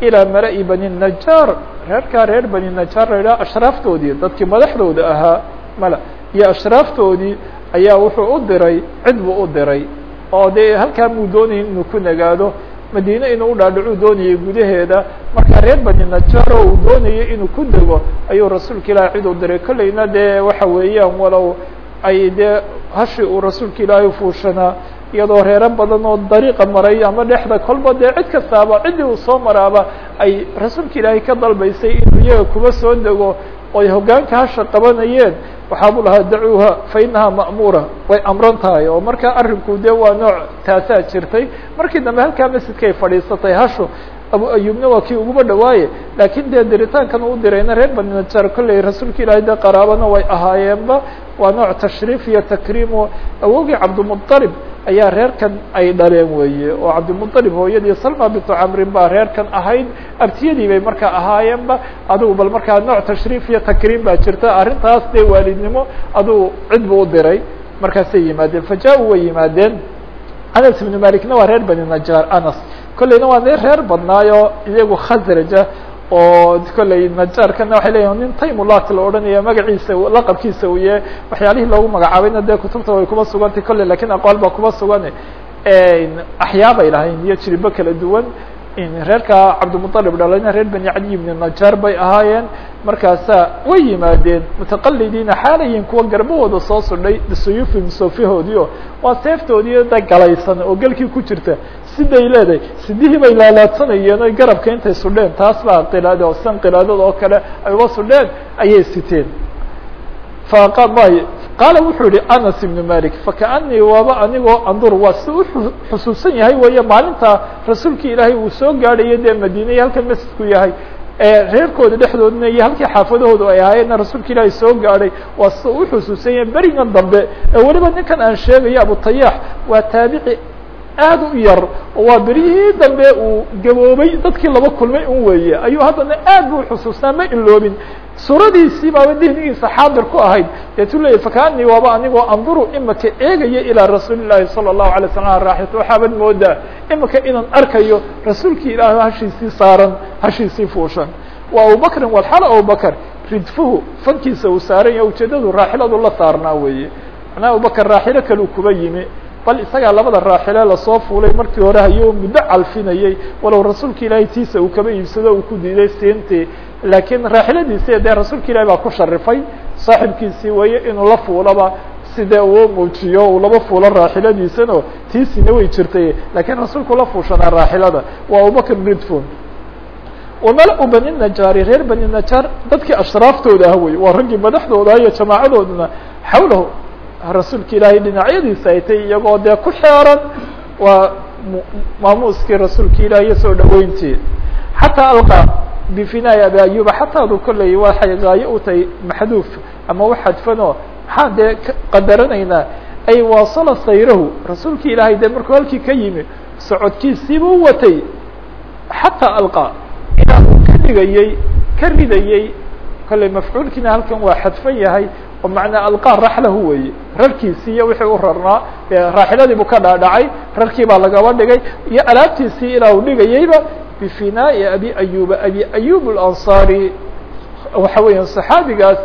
[SPEAKER 1] ilaa mara-i bani najaar reerkaa reer bani najaar la yidhaha ashraaftoodii dadkii madaxdooda ahaa mala iyo ashraaftoodii ayaa wuxuu u diray cid buu u diray oo dee halkaa muu doonayin inuu ku nagaado madiine inuu udhaadhicuu doonayay gudaheeda markaa reer bani najaar oo uu doonayay inuu ku dego ayuu rasuulka ilaahay cid u diray. Kolleyna dee waxa weeyaan walow ay dee hashi uu rasuulka ilaahay fuushanaa iyadoo reero badan oo dariiqa maray ama dhexda kolba dee cid kastaaba ciddii uu soo maraaba ay rasuulka ilaahay ka dalbaysay inuu iyaga kuba soo dego oy hoggaanka hasha qabanayeen waxaa buu lahaa dacuuha fa inahaa ma'muura. Way amran tahay oo markaa arrinku dee waa nooc taasaa jirtay. Markii dambe halkaa masjidkay fadhiisatay hashu abu ayubna waa kii uguba dhawaaye. Laakiin dee diritaankan u dirayna reer bani najaar kolley rasuulka ilaahay dee qaraabana way ahaayeenba. Waa nooc tashriif iyo takriimo awogii cabdimuطalib ayaa reerkan ay dhaleen weeye. Oo cabdimuطalib hooyadii salma bintu camrin baa reerkan ahayd. Abtiyadii bay markaa ahaayeenba. Adugu bal markaa nooc tashriif iyo takriim baa jirta. Arrintaas dee waalidnimo adugu cid buu u diray. Markaasay yimaadeen. Faja-u way yimaadeen. Anas ibnu malikna waa reer bani najaar anas kolleyna waa nin reer badnaayo iyagu khasraja oo kolley najaarkana waxay leeyihiin nin taymulat la odhanaya magaciisa laqabkiisa yahay waxyaalihii loogu magacaabayna dee kutubta way kuba sugantay kolley laakiin aqwaal baa kuba sugan axyaabay lahayn iyo jiribo kala duwan. Reerka cabdimuطalib dhalayna reer bani cali ibni najaar bay ahaayeen. Markaasa way yimaadeen mutaqalidiina xaalayin kuwa garbahooda soo sudhay bisuyufihim soofihoodiio waa seeftoodii da oo gelkii ku jirta siday leedahay sidihii bay laalaadsanayeen oy garabka intay sudheen taas baa oo san qilaadada oo kale ay uga sudheen ayay siteen. Qaala wuxuu yihi anas ibnu malik fakaanii waaba anigoo andur waa si u xusuusan yahay weeye maalinta rasuulki ilaahay uu soo gaadhayo dee madiina iyo halkan masjidku yahay reerkooda dhexdoodna iyo halkii xaafadahoodu ay ahaayeenna rasuulka ilaahay soo gaadhay waa si u xusuusan yahay berigan dambe ee weliba ninkan aan sheegayo abutayaax waa taabici aad u yar oo waa beryihii dambe uu gaboobay dadkii laba kulmay un weeye. Ayuu haddana aad bu xusuusnaa ma iloobin suuradiisii baaba dihnigiisa xaadir ku ahayd. Deetu leeyay fakaanii waaba anigoo anduru imaka eegaya ilaa rasuuli sala allahu alay slam raaxit waxaaban moodaa imaka inaan arkayo rasuulkii ilaahi hashiisii saaran hashiisii fuushan. Wa abubakrin walxal abubakr ridfuhu fankiisa uu saaran yahay ujeedadu raaxiladu la saarnaa weeye. Macnaa abubakr raaxilo kaleu kuba yimi bal isagaa labada raaxile la soo fuulay markii hore hayuu muddo calfinayey walow rasuulka ilaahay tiisa uu kaba iibsado uu ku diiday siintii. Laakiin raaxiladiisi dee rasuulka ilahi baa ku sharifay saaxibkiisii weeye inuu la fuulaba sidee uu muujiyo uu laba fuulo raaxiladiisano tiisina way jirtay. Laakiin rasuulku la fuushanaa raaxilada. Waa abubakr ridfon wamala-u bani najaari reer bani najaar dadkii ashraaftooda ah wey waa raggii madaxdooda iyo jamaacadooduna xawlahu rasuulka ilaahay dhinacyadiisa ay tay iyagoo dee ku xeeran waa maamuuskii rasuulka ilaahiy soo dhaweyntii. Xataa alqa bifinaai abi ayuba xataadu kolley waxay gaayo u tahay maxduuf ama wax xadfanoo maxaan dee qadaranaynaa ay waasala sayrahu rasuulka ilaahay dee markuu halkii ka yimi socodkiisiibuu watay. Xataa alqa ilaa uu ka dhigayey ka ridayey kolley mafcuulkiina halkan waa xadfan yahay oo macnaa alqaa raxlahu weeye. Rarkiisii iyo wixii u rarnaa raaxiladii buu ka dhaadhacay rarkii baa lagaba dhigay iyo alaabtiisii ilaa uu dhigayeyba bifinaai abi ayuba abi ayub alansaari waxa weeyaan saxaabigaas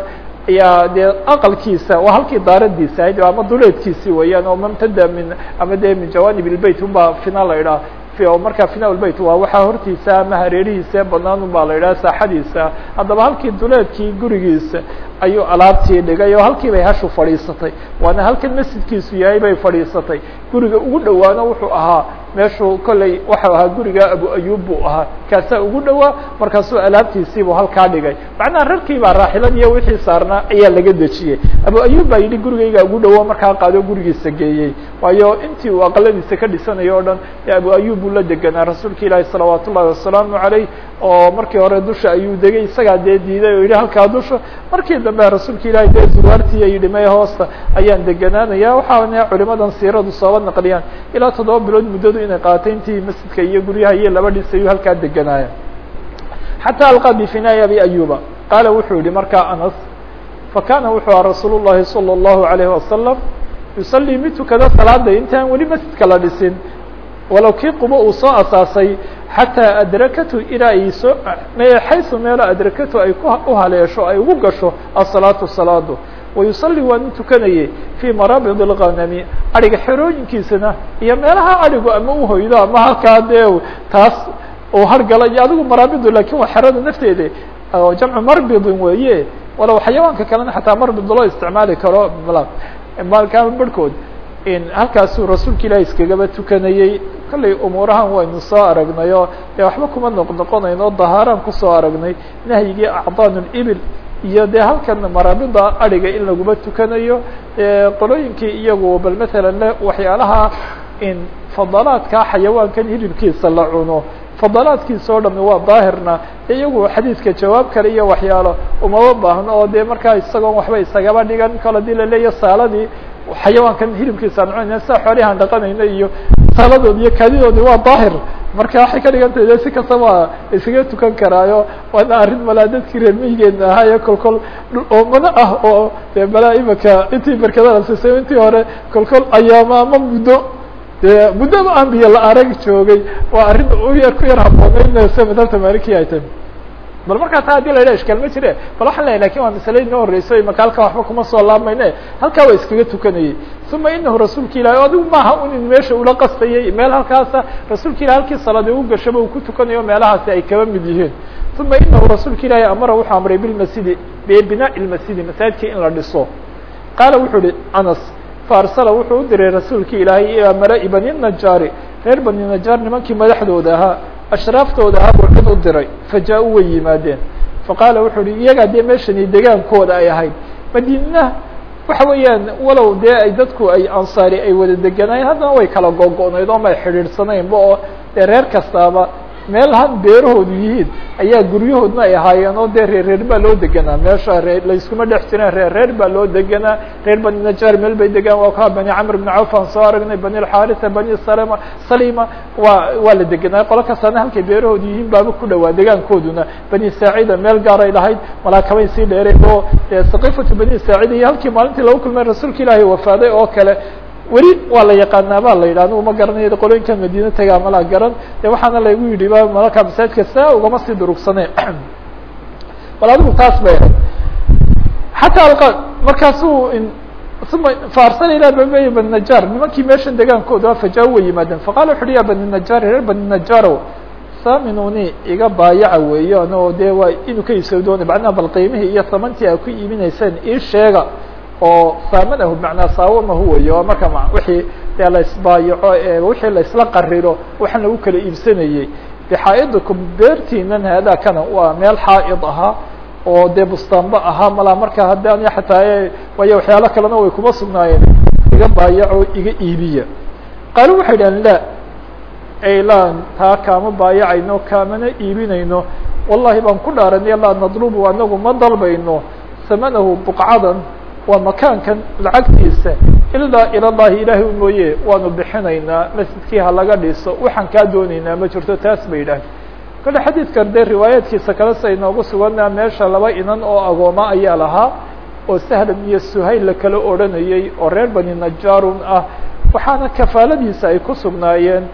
[SPEAKER 1] ayaa dee aqalkiisa waa halkii daaradiisa ama duleedkiisii weeyaan oo mamtada min ama dee min jawanib ilbeyt unbaa fina la idhaha markaa finaa lbeyt waa waxaa hortiisa ama hareerihiisa banaan un baa la idhaha saaxadiisa. Haddaba halkii duleedkii gurigiisa ayuu alaabtii dhigay oo halkii bay hashu fadhiisatay. Waana halkan masjidkiisu yahay bay fadhiisatay. Guriga ugu dhowaano wuxuu ahaa meeshuu kolley waxau ahaa guriga abu ayub buu ahaa. Kaasaa ugu dhowaa markaasuu alaabtiisiibuu halkaa dhigay. Macnaha rarkii baa raaxilad iyo wixii saarnaa ayaa laga dejiyey. Abu ayub baa yidhi gurigayga ugu dhowo markaa qaado gurigiisa geeyey. Waayo intii uu aqaladiisa ka dhisanayo o dhan ee abu ayub buu la deganaa. Rasuulka ilaahi salawaat ullahi wasalaamu caleyh oo markii hore dusha ayuu degay isagaa dee diiday oo yidhi halkaa dusha. Markii dambe rasuulka ilaahi dee zuwaartiiya yidhi mee hoosta. Ayaan deganaanaya waxaana culimadan siiradu sooba naqliyaan. Ilaa toddoba bilood muddadu inay qaatay intii masjidka iyo guryaha iyo laba dhisayuu halkaa deganaaya xatى alqى bfinaa'i abi ayuba qaala wuxuu yihi markaa anas fakana wuxuu aha rasuul الlahi salى الlahu عalيه wasalam yusalii mid tukada salaada intaan weli masjidka la dhisin walow kii qubo uu soo asaasay xatىa adrakatu ilaa ay soo xaysu meelo adrakatu ay u haleesho ay ugu gasho asalaatu salaadu wayusalii waanu tukanayey fii maraabid اlganami adhiga xerooyinkiisana iyo meelaha adhigu ama uhoydo ama halkaa dee taas uu hargala iyo adigu maraabidu laakiin waa xerada nafteeda jamcu marbidin weeye walow xayawaanka kalena xataa marbid loo isticmaali karo maalkaama barhkood halkaasuu rasuulka ilahi iskagaba tukanayey kollay umuurahan waynu soo aragnayo dee waxba kuma noqnoqonayno dahaaraan ku soo aragnay nahyigii acdaan ibil iyo dee halkan maraabida adhiga in laguma tukanayo qolooyinkii iyagu bal matalan waxyaalaha in fadalaadka xayawaankan hilibkiisa la cuno. Fadalaadkiisa oo dhami waa daahirna. Iyagu xadiidka jawaab kale iyo waxyaalo umaba baahno oo dee markaa isagoon waxba isagaba dhigan kol haddii laleeya saaladii xayawaankan hilibkiisa cunayna sida xoolihaan dhaqanayna iyo saaladoodi iyo kaadidoodi waa daahir. Marka waxay ka dhigan tahay de si kasta waa tukan karaayo waana arrin malaa dadkii reer miyigeena ahaayo kol kol oomano ah oo de malaa imaka intii berkadala siisay intii hore kol kol ayaama ama muddo de muddaba aan biyo la arag joogay. Waa arrin u yar ku yar habooneysa madhabta maliki ay tahay bal markaa taa haddii la yidhaha ishkaal ma jire bal waxaan leeyahy laakiin waa masale inoo horeyso imaka halkan waxba kuma soo laabmayne. Halkaa waa iskaga tukanayey. Uma inahu rasuulka ilahi adigu maaha un in meesha ula qastayay meel halkaasa rasuulka ilahi halkii salaadi u gashaba uu ku tukanayo meelahaasi ay kaba mid yihiin. Uma inahu rasuulka ilaahi amara wuxuu amray bilmasjidi bibinaaءi lmasjidi masaajidka in la dhiso. Qaala wuxuu ihi anas faarsala wuxuu u diray rasuulka ilaahay ilaa mara-i bani najaari reer bani najaar nimankii madaxdooda ahaa ashraaftooda ahaa buu cid u diray fajaa-u way yimaadeen. Faqaala wuxuu uhi iyagaa dee meeshani degaankooda ay ahayd madiina waxa weeyaan walow dee ay dadku ay ansaari ay wada deganaayeen haddana way kala gogo-nayd oo may xidhiidhsanaynba oo dee reer kastaaba meel han beerahoodu yihiin ayaa guryahoodna ay ahaayeen oo dee reer reer baa loo deganaa. Meesha ree layskuma dhex jireen reer reer baa loo deganaa. Reer bani najaar meel bay degaan. Waa kaa bani camr bn cawf aan soo aragnay bani alxarisa bani salma salima waa waa la deganaa. Qolo kastaana halkay beerahoodu yihiin baaba ku dhawaa degaankooduna bani saacida meel gaaray lahayd malaakabay sii dheereen oo saqifatu bani saacida iyo halkii maalintii lagu kulmay rasuulka ilaahay wafaaday oo kale weli waa la yaqaanaa ba la yidhah anugu ma garanayo qolooyinkan madiina tagaa malaa garan. De waxaana laygu yidhi ba malaka masaajidka saa ugama sii durugsaneen bal adigu taas bay xataa markaasuu uma faarsala ilaa bamey bani najaar nimankii meeshan degaankooda fajaa way yimaadeen. Faqala wuxu uhi ya bani najaar reer bani najaaro iga baayaca weeyaan oo dee waa inuu ka doonay macnaha bal iyo tamantii a ku iibinayseen ii sheega oo saamanahu bmanaa saawamahu wey waa marka wixii dee la isbaayaco wixii la isla qariro waxaan lagu kala iibsanayey bixaa'idikum beertiinan haadaa kana waa meel xaa'id ahaa oo dee bustaanba ahaa malaa marka haddaan xataa waayo waxyaalo kalena way kuma sugnaayeen. Iga baayaco iga iibiya. Qaalo waxay idhahan la aylaan taa kaama baayacayno kaamana iibinayno. Wallahi baan ku dhaaranay laa nadlubu anagu ma dalbayno. Samanahu buqcadan waa makaankan lacagtiisa. Ilaa ila llahi ilaahay mooye waanu bixinaynaa. Masjidkii ha laga dhiso waxaan kaa doonaynaa ma jirto taas bay yidhahay kale xadiidkan dee riwaayaadkiisa kale sa inoogu suganaa meesha laba inan oo agooma ayaa lahaa oo sahlan iyo suhayl la kala odhanayey oo reer bani najaarun ah. Waxaana kafaaladiisa ay ku sugnaayeen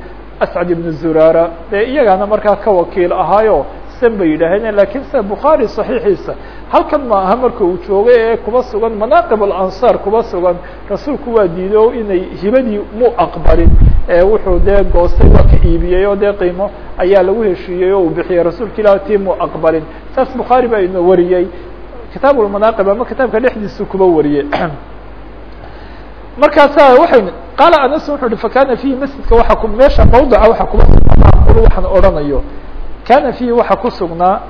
[SPEAKER 1] ascad ibnu zuraara. Dee iyagaana markaa ka wakiil ahaayo san bay yidhaaheen lakiin sida bukhaari صaxiixiisa halkan ma aha marka uu joogay ee kuba sugan manaaqib alansaar kuba sugan rasuulku waa diiday o inay hibadii mu aqbalin. Wuxuu dee goostay waa ka iibiyey oo dee qiimo ayaa lagu heshiiyey oo uu bixiyey rasuulka ilah tii mu aqbalin. Saas bukhaari baa ina wariyey. Kitaab lmanaaqib ama kitaabka dhexdiisu kuba wariyey. Markaasaa waxay qaala anas wuxu uhi fakana fihi masjidka waa meesha mawdica waxa kuma sugnaa? Waxaan odhanayo kana fihi waxa ku sugnaa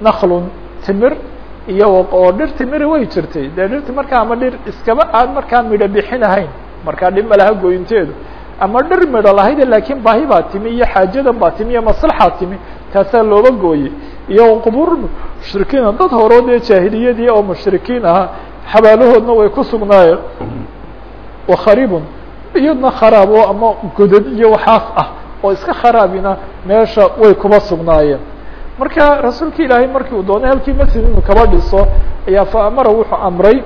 [SPEAKER 1] naklun timir iyo oo dhir timiri way jirtay. Dee dhirti markaa ama dhir iskaba aan markaa midho bixin ahayn markaa dhib ma laha goyinteedu ama dhir midho lahayd laakiin baahi baa timi iyo xaajadan baa timi iyo maslaxaa timi taasaa looba gooyey. Iyo qubuur mushrikiina dad horoo dee jaahiliyadii oo mushrikiin ahaa xabaalahoodna way ku sugnaayeen. Wakharibun iyadna kharaab oo ama godad iyo waxaas ah oo iska kharaabina meesha way kuba sugnaayeen marka rasuulka ilaahay markii uu doonay halkii masjid inuu kaba dhiso ayaa fa amara wuxuu amray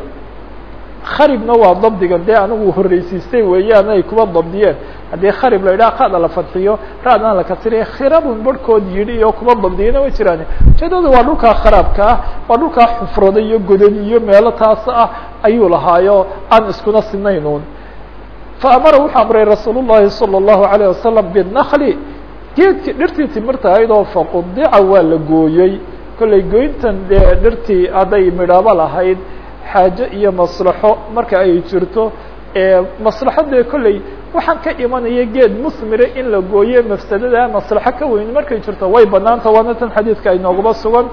[SPEAKER 1] kharibna waa dabdigan dee anigu horreysiistay weeyaan ay kuba dabdiyeen haddii kharib la yidhaha qaada la fadxiyo raadna la kasriya khirabun barhkood yidhi iyo kuba dabdiyana way jiraan ujeedada waa dhulkaa kharaabka ah waa dhulkaa xufrada iyo godad iyo meelo taas ah ayuu lahaayo aan iskuna sinaynuun fa amara wuxuu amray rasuul llahi salى الlahu عalيه wasalam binakli geedki dhirtii timirta ahayd oo faqudica waa la gooyey. Kollay goyntan dee dhirtii hadday midhabo lahayd xaajo iyo maslaxo marka ay jirto maslaxo dee kolley waxaan ka imanaya geed musmire in la gooye mafsadada maslaxo ka weyn markay jirto way banaanta waana tan xadiidka aynoogaba sugan.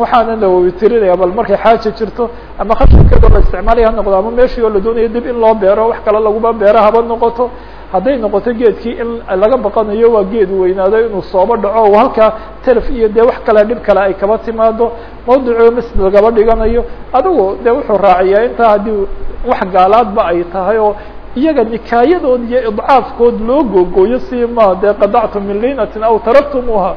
[SPEAKER 1] Waxaana nawowi tirinaya bal markay xaaja jirto ama khashinkeedoo la isticmaalaya ha noqdo ama meeshii oo la doonayo dib in loo beero wax kale laguba beero noqoto hadday noqoto geedkii in laga baqanayo waa geed weynaado inuu sooba dhaco halkaa telef iyo dee wax kale dhib kale ay kaba timaado mawdicoo masjid lagaba dhiganayo. Adigu dee wuxuu raaciyaa intaa haddii wax gaalaadba ay tahay oo iyaga nikaayadood iyo idcaafkood loo googooyo si ma dee qadactum min linatin aw taraktumuuha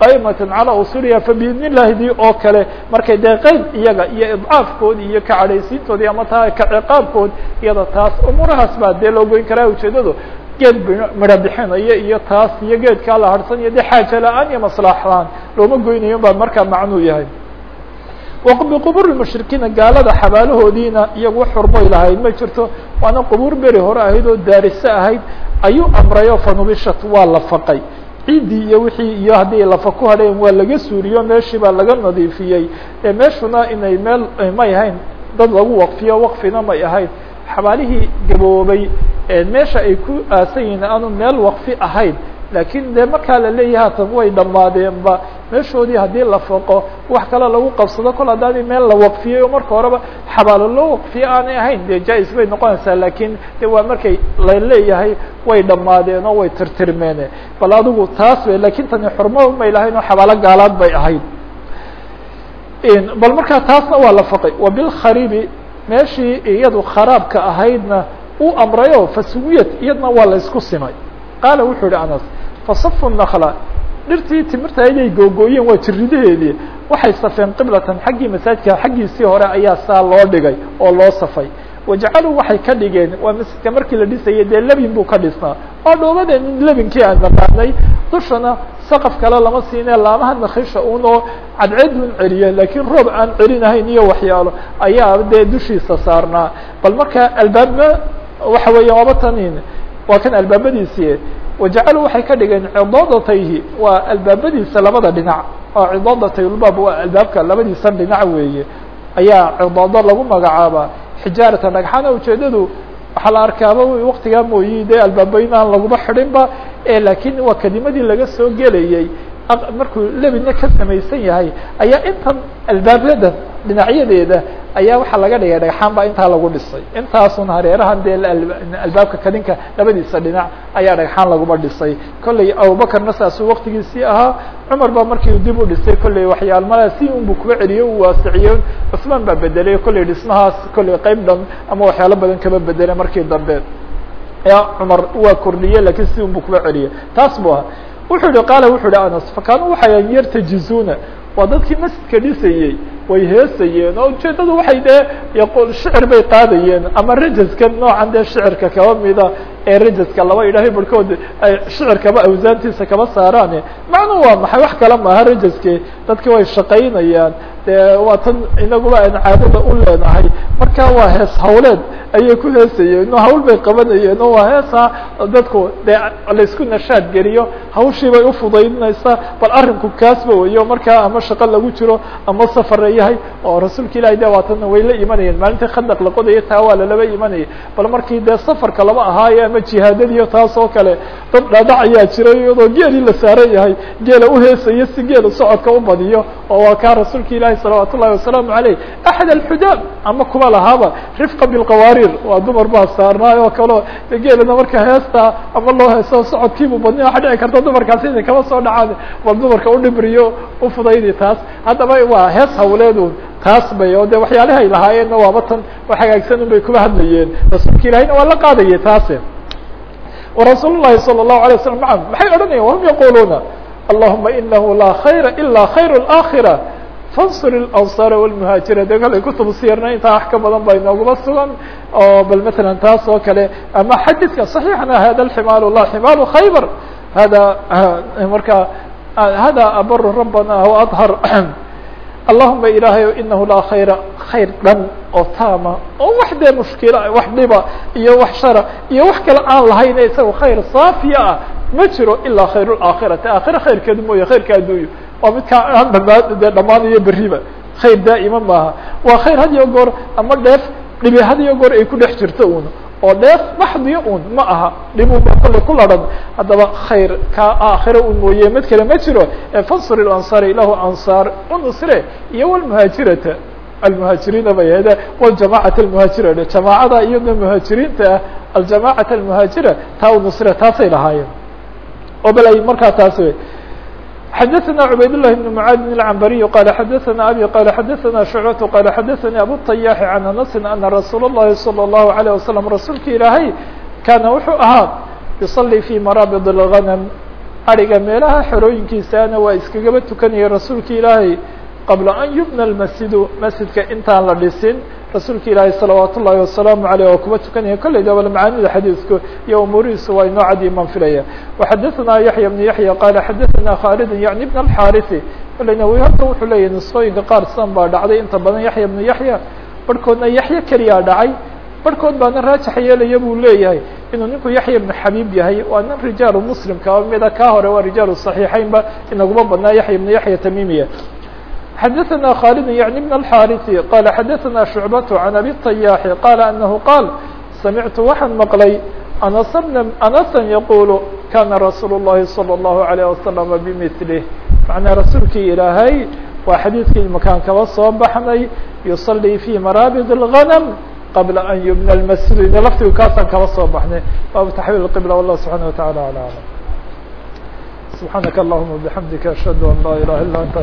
[SPEAKER 1] qaymatan calaa usuliha fabiidn illahi dii oo kale markay dee qeyb iyaga iyo idcaafkoodi iyo kacadhaysiintoodii ama taa ka ciqaabkood iyada taas umuurahaas baa dee loo goyn karaa ujeedadu. Geed midho bixinaya iyo taas iyo geedkaa la harhsanayo dee xaaja la'aan iyo maslaxlaan looma goynayo baa markaa macnuu yahay. Biquburi mushrikiina gaalada xabaalahoodiina iyagu xurmoy lahayd ma jirto? Waana qubuur beri hore ahayd oo daariso ahayd ayuu amrayo fanubishat waa la faqay ciiddii iyo wixii iyo haddii lafa ku hadheen waa laga suuriyo meeshii baa laga nadiifiyey. Ee meeshuna inay meel may ahayn dad lagu waqfiyo waqfina may ahayn. Xabaalihii gaboobay meesha ay ku aasan yihiin aanu meel waqfi ahayn laakiin dee markaa la leeyahay hatan way dhammaadeenba. Meeshoodii haddii la foqo wax kale lagu qabsado kol haddaani meel la waqfiyey oo marka horeba xabaalo loo waqfiye aanay ahayn dee jaa-is bay noqonaysaa laakiin de waa markay la leeyahay way dhammaadeen oo way tirtirmeene. Bal adigu taas wey laakiin tani xurmo may lahayn oo xabaalo gaalaad bay ahayd. Bal markaa taasna waa la faqay. Wabilkharibi meeshii iyadu kharaabka ahaydna uu amrayo fasuwiyat iyadna waa la isku simay qaala wuxuu yihi anas fasafu nakla dhirtii timirta inay googooyeen waa jiridaheedii waxay safeen qiblatan xaggii masaajidka xaggiisii hore ayaa saa loo dhigay oo loo safay. Wajacaluu waxay ka dhigeen waa masjidka markii la dhisayay dee lebin buu ka dhisnaa. Oo dhoobadeen lebinkii aan naqaanay dushana saqaf kale lama siine laamaha nakisha un oo cadceedun celiya laakiin roob aan celinahayn iyo waxyaalo ayaa dee dushiisa saarnaa. Bal marka albaabma waxa weeya waaba waa kan albaabadiisii wajacaluu waxay ka dhigeen cidoodatayhi waa albaabadiisa labada dhinac. Oo cidoodatayulbaab waa albaabka labadiisa dhinac weeye. Ayaa cidoodo lagu magacaabaa xijaarata dhagxana ujeedadu waxaa la arkaaba waktigaa mooyi dee albaabeynaan laguma xidhinba laakiin waa kadimadii laga soo gelayay. Markuu lebina ka samaysan yahay ayaa intan albaabada dhinacyadeeda ayaa waxaa laga dhigay dhagxaan baa intaa lagu dhisay. Intaasun hareerahan dee albaabka kadinka labadiisa dhinac ayaa dhagxaan laguma dhisay. Kolley abubakarna saasuu waktigiisii ahaa cumar baa markii dib u dhisay kolley waxyaal malaa si unbu kuba celiyo u waasiciyo cusmaan baa bedelay kolley dhismahaas kolley qeyb dhan ama waxyaalo badan kaba bedelay markii dambe. Ya cumar waa kordhiyey lakiin si unbu kuba celiyay taas bu aha wuxuu yihi qaala wuxuu yihi anas fakaanuu waxay yartajizuuna waa dadkii masjidka dhisayey way heesayeen oo ujeedadu waxay dee shicir bay qaadayeen. Ama rajaska noocan dee shicirka kaba mida ee rajaska laba idhahay barhkood ay shicirkaba awsaantiisa kaba saaraan macnuu waa maxay? Wax kale maaha rajaske. Dadki way shaqaynayaan. Dee waa tan inaguba aan caadada u leenahay. Marka waa hees hawleed ayay ku heesayeen. Oo hawl bay qabanayeen. Oo waa heesaa dadku dee laysku nashaad geliyo. Hawshii bay ufudaydinaysaa bal arrinku kaasba weyo markaa ama shaqo lagu jiro ama safara yahay oo rasuulka ilahi de waatana way la imanayeen. Maalintii khandaq la qodayo taa waa lalaba imanayay bal markii dee safarka laba ahaayo ama jihaadadiyo taas oo kale dad dhaadhac ayaa jiray iyadoo geelii la saaran yahay geela uheesayo si geela socodka u badiyo oo waa kaa rasuulka ilaahi salawaat wasalaamu aleyh axad alxudaab ama kuma lahaaba rifqa bilqawaarir waa dumar baa saarnaay oo kaleo geelana marka heesta ama loo heeso socodkiibu badni waxa dhici karta dumarkaasi inay kama soo dhacaan bal dumarka udhibriyo ufudaydi taas. Haddaba waa hees hawleedu taas bay oo de waxyaalihi ay lahaayeenna waaba tan wax hagaagsan un bay kuma hadlayeen rasuulka ilahina waa la qaadayay taase warasuul الlahi salى الlahu عalيه waslم maa maxay odhanayan wahum yaquluuna allahuma inahu laa khayra ilaa khayr اlآkhirة fansur اlanصاar wاlmuhaajira de kale kutub siyarna intaa wax ka badan ba inooguma sugan oo bal matalan taas oo kale ama xadidka صaxiixna hada ximaalu la ximaalu khaybar hada marka hada abaru rabana aw adhar allahuma ilaahay inahu laa khayra khayr dhan oo taama oo wax dee mushkila wax dhiba iyo wax shara iyo wax kale aan lahayn isaga khayr saafiya ah. Ma jiro ilaa khayr اlaakhirati aakhira khayrkeedu mooye khayrka adduunyo waa midkaa aan dhamaan dee dhamaanayo khayr daa'ima maaha. Waa khayr had iyo goor ama dheef dhibi had iyo goor ay ku dhex jirto un oo dheef maxdiyo un ma aha dhibuba kollay ku ladhan haddaba khayr ka aakhiro un mooye mid kale ma jiro. Fansur ilansaar ilahu ansaar unusre iyo wlmuhaajirata almuhaajiriina bay ahayde waljamacat almuhaajira jamaacada iyadna muhaajiriinta ah aljamacat almuhaajira taa unusre taasay lahaayeen. Oo bal ay markaa taas wey xdثna عbayd للh بن معاad بن العنbري qال xdثna abي qال xdثna شhuعبة qال xdثnي abu الطyاح عن أنس أنa رasuul الlahi صلى الlه عليه وسلم rasuulka ilaahay kaana wuxuu ahaa يصلي في marاbض الغنم ariga meelaha xerooyinkiisaana waa iskagaba tukanayay rasuulka ilaahay qabla an yubنى الmasjidu masjidka intaan la dhisin rasuulka ilaahay salawaat ullahi wasalaamu aleyh oo kuba tukanaya kolley dabal macaanida xadiidku iyo umuurihiisu waa inoo cad imaan filaya waxadaثna yaحya بn yaحya qala xadaثna khaalid yaعni bn الxariثi kolleyna wi horta wuxuu leeyahy nusqooyinka qaar san baa dhacday inta badan yaxya bnu yaxya barhkoodna yaxya keliyaa dhacay barhkood baana raajax yeelaya buu leeyahay inuu ninku yaxya bnu xabiib yahay waa nin rijaalu muslimka mida kaa hore waa rijaalu صaxiixeynba inaguma badnaa yaxya bnu yaxya tamimiya xdثna khالد يعن بن الحاrث qال xdثna شhuعبة عن أbي الطyاح qال أنه qاaل سمعت waxaan مqلay أنسا يقuل kاna رasuuل اللhi صلى الله عليه وسلم بمثله معنaa rasuulkii ilaahay waa xadيiثkii makaan kaba soo baxnay يصلي في مرابض الغنم قبل أن يبنى المسجد lftigu kaasaan kaba soo baxnay bab تحويل القبلة والله سبحانه وتعالى على أعلم سبحانك اللهم وبحمدك أشهد أن لا إله إلا أنت